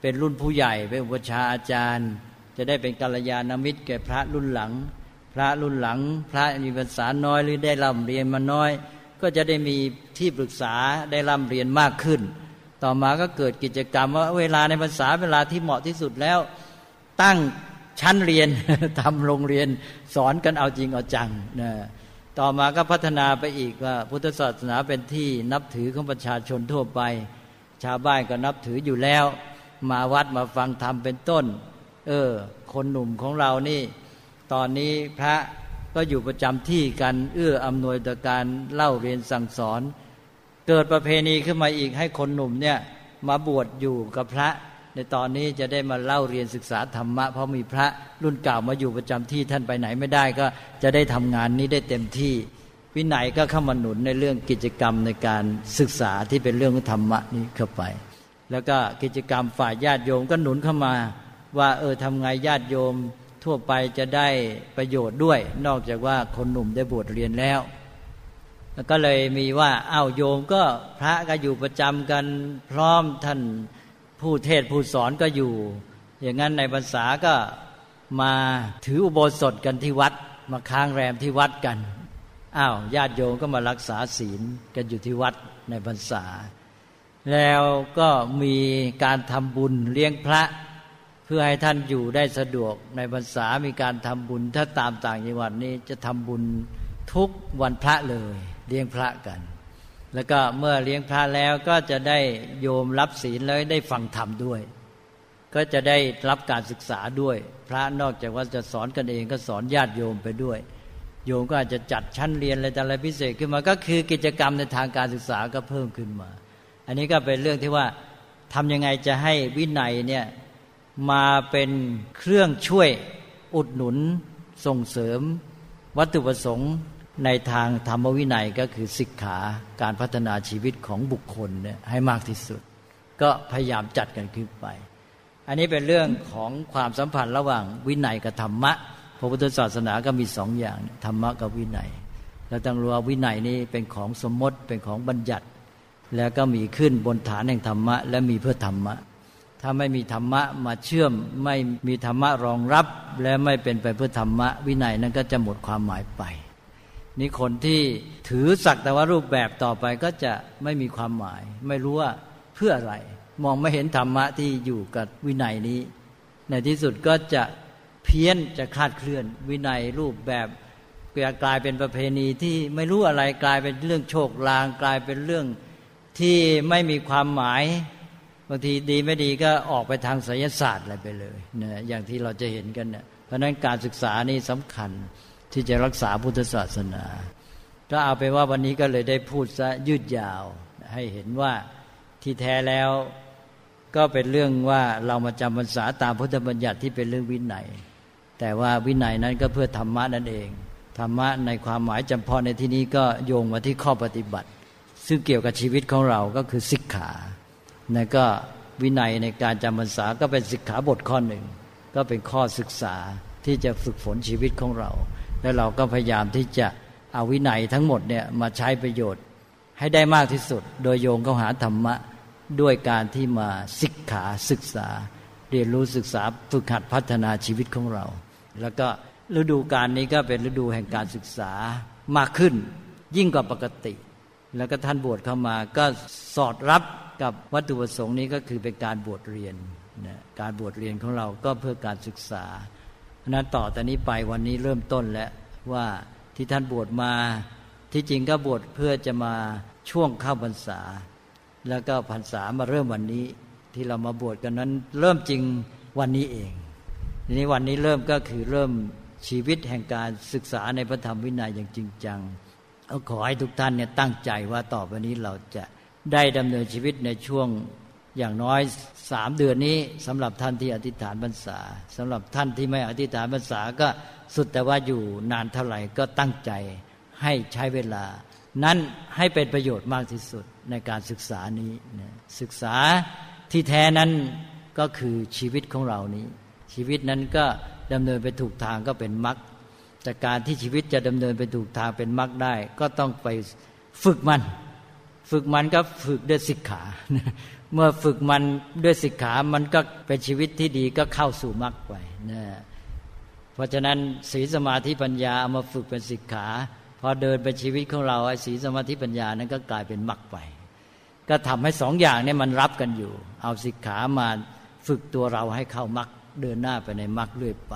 เป็นรุ่นผู้ใหญ่เป็นอุปชาอาจารย์ จะได้เป็นกัลยาณมิตรแก่พระรุ่นหลัง พระรุ่นหลัง พระมีภาษาน้อยหรือได้ร่ำเรียนมาน้อย ก็จะได้มีที่ปรึกษาได้ร่ำเรียนมากขึ้น ต่อมาก็เกิดกิจกรรมว่าเวลาในภาษาเวลาที่เหมาะที่สุดแล้วตั้งชั้นเรียนทำโรงเรียนสอนกันเอาจริงเอาจังนะ ต่อมาก็พัฒนาไปอีกว่าพุทธศาสนาเป็นที่นับถือของประชาชนทั่วไป ชาวบ้านก็นับถืออยู่แล้ว มาวัดมาฟังธรรมเป็นต้น เออ คนหนุ่มของเรานี่ ตอนนี้พระก็อยู่ประจำที่กันเอื้ออำนวยต่อการเล่าเรียนสั่งสอน เกิดประเพณีขึ้นมาอีกให้คนหนุ่มเนี่ยมาบวชอยู่กับพระ ในตอนนี้จะได้มาเล่าเรียนศึกษาธรรมะ เพราะมีพระรุ่นเก่ามาอยู่ประจำที่ท่านไปไหนไม่ได้ก็จะได้ทำงานนี้ได้เต็มที่ วินัยก็เข้ามาหนุนในเรื่องกิจกรรมในการศึกษาที่เป็นเรื่องธรรมะนี้เข้าไป แล้วก็กิจกรรมฝ่ายญาติโยมก็หนุนเข้ามา ว่าเออทำไงญาติโยมทั่วไปจะได้ประโยชน์ด้วย นอกจากว่าคนหนุ่มได้บวชเรียนแล้วแล้วก็เลยมีว่าอ้าวโยมก็พระก็อยู่ประจำกันพร้อมท่าน ผู้เทศผู้สอนก็อยู่ อย่างนั้นในภาษาก็มาถืออุโบสถกันที่วัด มาค้างแรมที่วัดกันอ้าวญาติโยมก็มารักษาศีลกันอยู่ที่วัดในพรรษา แล้วก็มีการทำบุญเลี้ยงพระ เพื่อให้ท่านอยู่ได้สะดวกในพรรษามีการทำบุญถ้าตามต่างจังหวัดนี้จะทำบุญทุกวันพระเลย เลี้ยงพระกัน แล้วก็เมื่อเลี้ยงพระแล้วก็จะได้โยมรับศีลแล้วได้ฟังธรรมด้วย ก็จะได้รับการศึกษาด้วย พระนอกจากว่าจะสอนกันเองก็สอนญาติโยมไปด้วย โยมก็อาจจะจัดชั้นเรียนอะไรแต่อะไรพิเศษขึ้นมา ก็คือกิจกรรมในทางการศึกษาก็เพิ่มขึ้นมา อันนี้ก็เป็นเรื่องที่ว่าทำยังไงจะให้วินัยเนี่ยมาเป็นเครื่องช่วยอุดหนุนส่งเสริมวัตถุประสงค์ ในทางธรรมวินัยก็คือศิกขาการพัฒนาชีวิตของบุคคลเนี่ยให้มากที่สุด ก็พยายามจัดกันขึ้นไป อันนี้เป็นเรื่องของความสัมพันธ์ระหว่างวินัยกับธรรมะพระพุทธศาสนาก็มีสองอย่างธรรมะกับวินัยเราต้องรู้ว่าวินัยนี้เป็นของสมมติเป็นของบัญญัติ แล้วก็มีขึ้นบนฐานแห่งธรรมะ และมีเพื่อธรรมะ ถ้าไม่มีธรรมะมาเชื่อมไม่มีธรรมะรองรับ และไม่เป็นไปเพื่อธรรมะ วินัยนั้นก็จะหมดความหมายไป นี่คนที่ถือสักแต่ว่ารูปแบบต่อไปก็จะไม่มีความหมาย ไม่รู้ว่าเพื่ออะไร มองไม่เห็นธรรมะที่อยู่กับวินัยนี้ ในที่สุดก็จะเพี้ยนจะคลาดเคลื่อน วินัยรูปแบบกลายเป็นประเพณีที่ไม่รู้อะไรกลายเป็นเรื่องโชคลาง กลายเป็นเรื่องที่ไม่มีความหมายบางทีดีไม่ดีก็ออกไปทางไสยศาสตร์อะไรไปเลยนะอย่างที่เราจะเห็นกันเนี่ยเพราะนั้นการศึกษานี่สำคัญ ที่จะรักษาพุทธศาสนา ก็เอาไปว่าวันนี้ก็เลยได้พูดซะยืดยาว ให้เห็นว่าที่แท้แล้วก็เป็นเรื่องว่าเรามาจำพรรษาตามพุทธบัญญัติที่เป็นเรื่องวินัย แต่ว่าวินัยนั้นก็เพื่อธรรมะนั่นเอง ธรรมะในความหมายจำพาะในที่นี้ก็โยงมาที่ข้อปฏิบัติ ซึ่งเกี่ยวกับชีวิตของเราก็คือสิกขานั่นก็วินัยในการจำพรรษาก็เป็นสิกขาบทข้อหนึ่ง ก็เป็นข้อศึกษาที่จะฝึกฝนชีวิตของเรา แล้วเราก็พยายามที่จะเอาวินัยทั้งหมดเนี่ยมาใช้ประโยชน์ให้ได้มากที่สุด โดยโยงเข้าหาธรรมะด้วยการที่มาศึกขาศึกษา เรียนรู้ศึกษาฝึกหัดพัฒนาชีวิตของเรา แล้วก็ฤดูการนี้ก็เป็นฤดูแห่งการศึกษามากขึ้น ยิ่งกว่าปกติ แล้วก็ท่านบวชเข้ามาก็สอดรับกับวัตถุประสงค์นี้ก็คือเป็นการบวชเรียนนะการบวชเรียนของเราก็เพื่อการศึกษา นั้นต่อแต่นี้ไปวันนี้เริ่มต้นแล้วว่าที่ท่านบวชมาที่จริงก็บวชเพื่อจะมาช่วงเข้าพรรษา แล้วก็พรรษามาเริ่มวันนี้ที่เรามาบวชกันนั้น เริ่มจริงวันนี้เองทีนี้วันนี้เริ่มก็คือเริ่มชีวิตแห่งการศึกษาในพระธรรมวินัยอย่างจริงจังขอให้ทุกท่านเนี่ยตั้งใจว่าต่อไปนี้เราจะได้ดำเนินชีวิตในช่วง อย่างน้อยสามเดือนนี้สำหรับท่านที่อธิษฐานพรรษาสำหรับท่านที่ไม่อธิษฐานพรรษาก็สุดแต่ว่าอยู่นานเท่าไหร่ก็ตั้งใจให้ใช้เวลา นั้นให้เป็นประโยชน์มากที่สุดในการศึกษานี้ศึกษาที่แท้นั้นก็คือชีวิตของเรานี้ ชีวิตนั้นก็ดำเนินไปถูกทางก็เป็นมรรคจากการที่ชีวิตจะดำเนินไปถูกทางเป็นมรรคได้ ก็ต้องไปฝึกมัน ฝึกมันก็ฝึกด้วยสิกขา เมื่อฝึกมันด้วยสิกขา มันก็เป็นชีวิตที่ดีก็เข้าสู่มรรคไปนะเพราะฉะนั้นศีลสมาธิปัญญาเอามาฝึกเป็นสิกขา พอเดินไปชีวิตของเราไอ้ศีลสมาธิปัญญานั้นก็กลายเป็นมรรคไป ก็ทำให้สองอย่างนี้มันรับกันอยู่ เอาสิกขามาฝึกตัวเราให้เข้ามรรคเดินหน้าไปในมรรคเรื่อยไป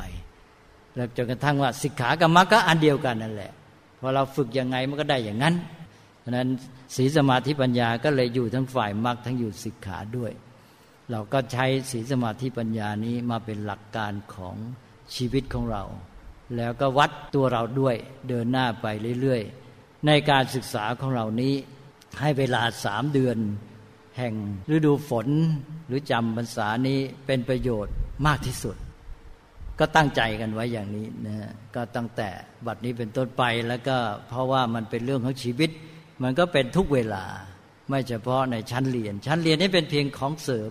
แล้วจนกระทั่งว่าสิกขากับมรรคก็อันเดียวกันนั่นแหละพอเราฝึกยังไงมันก็ได้อย่างนั้น ราะนั้นศีลสมาธิปัญญาก็เลยอยู่ทั้งฝ่ายมรรคทั้งอยู่สิกขาด้วย เราก็ใช้ศีลสมาธิปัญญานี้มาเป็นหลักการของชีวิตของเรา แล้วก็วัดตัวเราด้วยเดินหน้าไปเรื่อยๆ ในการศึกษาของเรานี้ให้เวลาสามเดือน แห่งฤดูฝนหรือจำพรรษานี้เป็นประโยชน์มากที่สุด ก็ตั้งใจกันไว้อย่างนี้นะก็ตั้งแต่บัดนี้เป็นต้นไปแล้วก็เพราะว่ามันเป็นเรื่องของชีวิต มันก็เป็นทุกเวลา ไม่เฉพาะในชั้นเรียน ชั้นเรียนนี่เป็นเพียงของเสริม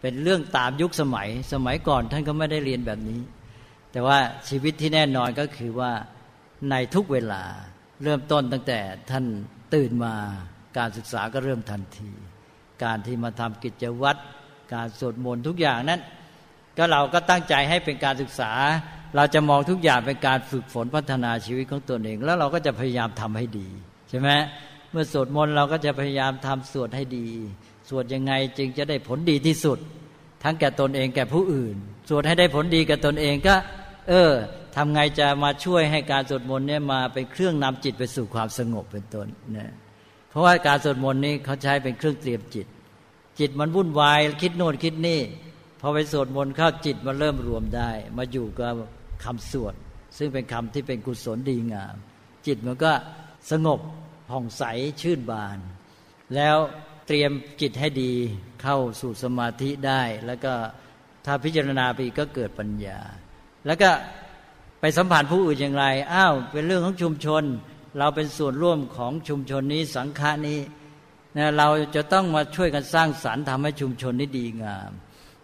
เป็นเรื่องตามยุคสมัย สมัยก่อนท่านก็ไม่ได้เรียนแบบนี้ แต่ว่าชีวิตที่แน่นอนก็คือว่าในทุกเวลาเริ่มต้นตั้งแต่ท่านตื่นมาการศึกษาก็เริ่มทันที การที่มาทำกิจวัตรการสวดมนต์ทุกอย่างนั้น ก็เราก็ตั้งใจให้เป็นการศึกษา เราจะมองทุกอย่างเป็นการฝึกฝนพัฒนาชีวิตของตนเอง แล้วเราก็จะพยายามทำให้ดี ใช่ไหมเมื่อสวดมนต์เราก็จะพยายามทำสวดให้ดี สวดยังไงจึงจะได้ผลดีที่สุด ทั้งแก่ตนเองแก่ผู้อื่น สวดให้ได้ผลดีกับตนเองก็ เออทำไงจะมาช่วยให้การสวดมนต์เนี่ยมาเป็นเครื่องนำจิตไปสู่ความสงบเป็นต้นนะเพราะว่าการสวดมนต์นี้เขาใช้เป็นเครื่องเตรียมจิต จิตมันวุ่นวายคิดโน่นคิดนี่พอไปสวดมนต์เข้าจิตมันเริ่มรวมได้ มาอยู่กับคำสวด ซึ่งเป็นคำที่เป็นกุศลดีงาม จิตมันก็สงบ ผ่องใสชื่นบาน แล้วเตรียมจิตให้ดีเข้าสู่สมาธิได้ แล้วก็ถ้าพิจารณาไปก็เกิดปัญญา แล้วก็ไปสัมผัสผู้อื่นอย่างไรอ้าวเป็นเรื่องของชุมชน เราเป็นส่วนร่วมของชุมชนนี้สังฆานี้นะเราจะต้องมาช่วยกันสร้างสรรค์ทำให้ชุมชนนี้ดีงาม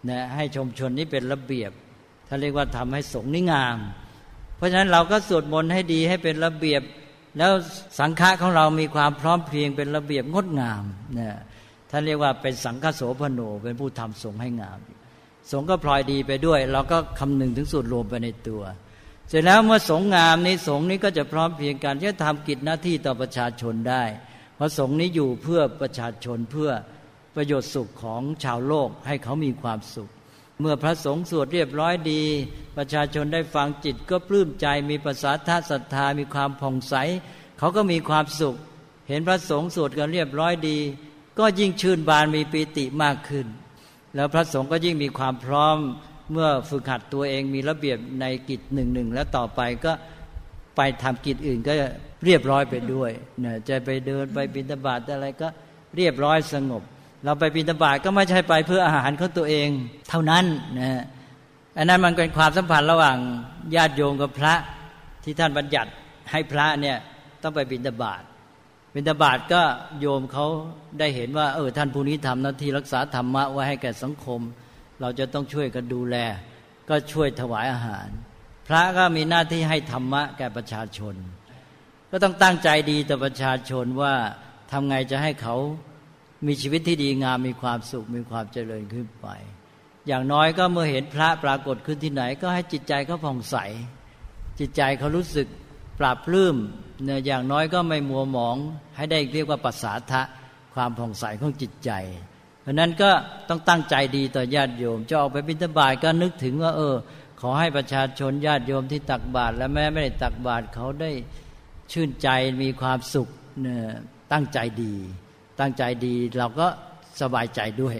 นะให้ชุมชนนี้เป็นระเบียบท่านเรียกว่าทำให้สงฆ์นี้งาม เพราะฉะนั้นเราก็สวดมนต์ให้ดีให้เป็นระเบียบ แล้วสังฆะของเรามีความพร้อมเพรียงเป็นระเบียบงดงามนะท่านเรียกว่าเป็นสังฆโสพโนเป็นผู้ทำสงฆ์ให้งาม สงฆ์ก็พลอยดีไปด้วย เราก็คำนึงถึงส่วนรวมไปในตัว เสร็จแล้วเมื่อสงงามนี้สงนี้ก็จะพร้อมเพียงกันที่จะทำกิจหน้าที่ต่อประชาชนได้ เพราะสงนี้อยู่เพื่อประชาชนเพื่อประโยชน์สุขของชาวโลกให้เขามีความสุข เมื่อพระสงฆ์สวดเรียบร้อยดี ประชาชนได้ฟังจิตก็ปลื้มใจมีภาษาท่าศรัทธามีความผ่องใส เขาก็มีความสุข เห็นพระสงฆ์สวดกันเรียบร้อยดี ก็ยิ่งชื่นบานมีปีติมากขึ้น แล้วพระสงฆ์ก็ยิ่งมีความพร้อมเมื่อฝึกหัดตัวเองมีระเบียบในกิจหนึ่งหนึ่งแล้วต่อไปก็ไปทำกิจอื่นก็เรียบร้อยไปด้วยเนี่ยจะไปเดินไปบิณฑบาตอะไรก็เรียบร้อยสงบ เราไปบิณฑบาตก็ไม่ใช่ไปเพื่ออาหารของตัวเอง เท่านั้นนะอันนั้นมันเป็นความสัมพันธ์ระหว่างญาติโยมกับพระที่ท่านบัญญัติให้พระเนี่ยต้องไปบิณฑบาตบิณฑบาตก็โยมเขาได้เห็นว่า เออท่านผู้นี้ทำหน้าที่รักษาธรรมะไว้ให้แก่สังคม เราจะต้องช่วยกันดูแล ก็ช่วยถวายอาหาร พระก็มีหน้าที่ให้ธรรมะแก่ประชาชน ก็ต้องตั้งใจดีต่อประชาชนว่าทำไงจะให้เขา มีชีวิตที่ดีงามมีความสุขมีความเจริญขึ้นไป อย่างน้อยก็เมื่อเห็นพระปรากฏขึ้นที่ไหน ก็ให้จิตใจเขาผ่องใส จิตใจเขารู้สึกปราบปลื้มเนี่ยอย่างน้อยก็ไม่มัวหมอง ให้ได้เรียกว่าปัสสาทะความผ่องใสของจิตใจ เพราะนั้นก็ต้องตั้งใจดีต่อญาติโยม จะออกไปบิณฑบาตก็นึกถึงว่า เออ ขอให้ประชาชนญาติโยมที่ตักบาตรและแม้ไม่ได้ตักบาตรเขาได้ชื่นใจมีความสุขเนี่ยตั้งใจดี ตั้งใจดีเราก็สบายใจด้วย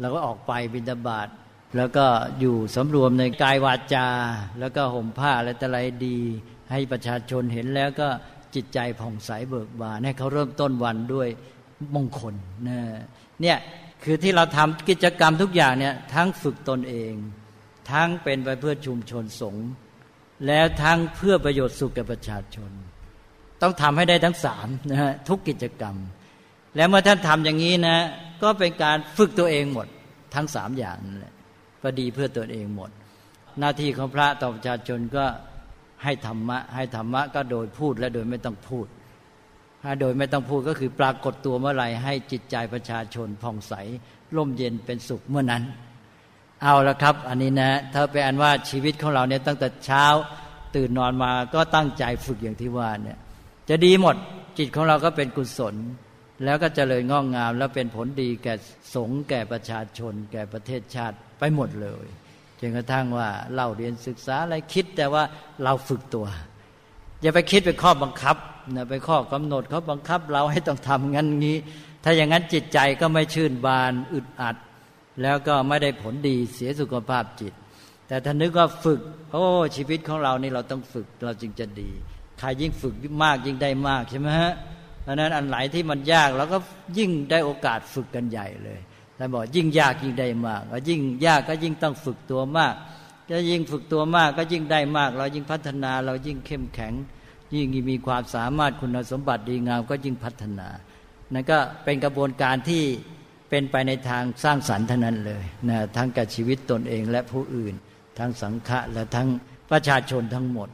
เราก็ออกไปบิณฑบาตแล้วก็อยู่สำรวมในกายวาจา แล้วก็ห่มผ้าและตะไรดี ให้ประชาชนเห็นแล้วก็จิตใจผ่องใสเบิกบานให้เขาเริ่มต้นวันด้วยมงคลเนี่ยคือที่เราทำกิจกรรมทุกอย่างเนี่ยทั้งฝึกตนเอง ทั้งเป็นไปเพื่อชุมชนสงฆ์แล้วทั้งเพื่อประโยชน์สุขแก่ประชาชน ต้องทำให้ได้ทั้งสามนะฮะทุกกิจกรรม แล้วเมื่อท่านทำอย่างนี้นะ ก็เป็นการฝึกตัวเองหมด ทั้งสามอย่างนั่นแหละพอดีเพื่อตัวเองหมด หน้าที่ของพระต่อประชาชนก็ให้ธรรมะ ให้ธรรมะก็โดยพูดและโดยไม่ต้องพูดโดยไม่ต้องพูดก็คือปรากฏตัวเมื่อไหร่ให้จิตใจประชาชนผ่องใสร่มเย็นเป็นสุขเมื่อนั้น เอาละครับ อันนี้นะถ้าเป็นอันว่าชีวิตของเราเนี่ยตั้งแต่เช้าตื่นนอนมาก็ตั้งใจฝึกอย่างที่ว่าเนี่ยจะดีหมดจิตของเราก็เป็นกุศล แล้วก็จเจริญงอกงาม แล้วเป็นผลดีแก่สงฆ์แก่ประชาชน แก่ประเทศชาติไปหมดเลยจนกระทั่งว่าเราเรียนศึกษาอะไรคิดแต่ว่าเราฝึกตัว อย่าไปคิดเป็นข้อบังคับนะไปข้อกำหนดเขาบังคับเราให้ต้องทำงั้นงี้ ถ้าอย่างนั้นจิตใจก็ไม่ชื่นบานอึดอัด แล้วก็ไม่ได้ผลดีเสียสุขภาพจิต แต่ถ้านึกว่าฝึกโอ้ชีวิตของเรานี่เราต้องฝึกเราจึงจะดีใครยิ่งฝึกมากยิ่งได้มากใช่ไหมฮะ เพราะนั้นอันไหนที่มันยากเราก็ยิ่งได้โอกาสฝึกกันใหญ่เลยแต่บอกยิ่งยากยิ่งได้มากยิ่งยากก็ยิ่งต้องฝึกตัวมากจะยิ่งฝึกตัวมากก็ยิ่งได้มาก เรายิ่งพัฒนา เรายิ่งเข้มแข็ง ยิ่งมีความสามารถคุณสมบัติดีงามก็ยิ่งพัฒนานั่นก็เป็นกระบวนการที่เป็นไปในทางสร้างสรรค์เท่านั้นเลยนะทั้งกับชีวิตตนเองและผู้อื่น ทั้งสังฆะและทั้งประชาชนทั้งหมด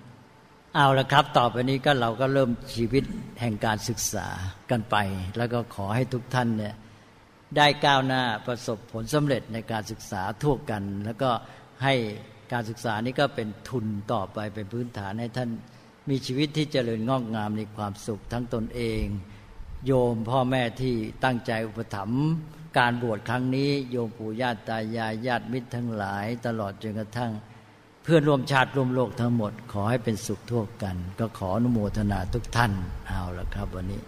เอาละครับ ต่อไปนี้ก็เราก็เริ่มชีวิตแห่งการศึกษากันไป แล้วก็ขอให้ทุกท่านเนี่ยได้ก้าวหน้าประสบผลสำเร็จในการศึกษาทั่วกัน แล้วก็ให้การศึกษานี้ก็เป็นทุนต่อไปเป็นพื้นฐานให้ท่านมีชีวิตที่เจริญงอกงามในความสุขทั้งตนเอง โยมพ่อแม่ที่ตั้งใจอุปถัมภ์การบวชครั้งนี้ โยมปู่ญาติตายายญาติมิตรทั้งหลาย ตลอดจนกระทั่ง เพื่อนร่วมชาติร่วมโลกทั้งหมด ขอให้เป็นสุขทั่วกัน ก็ขออนุโมทนาทุกท่านเอาละครับวันนี้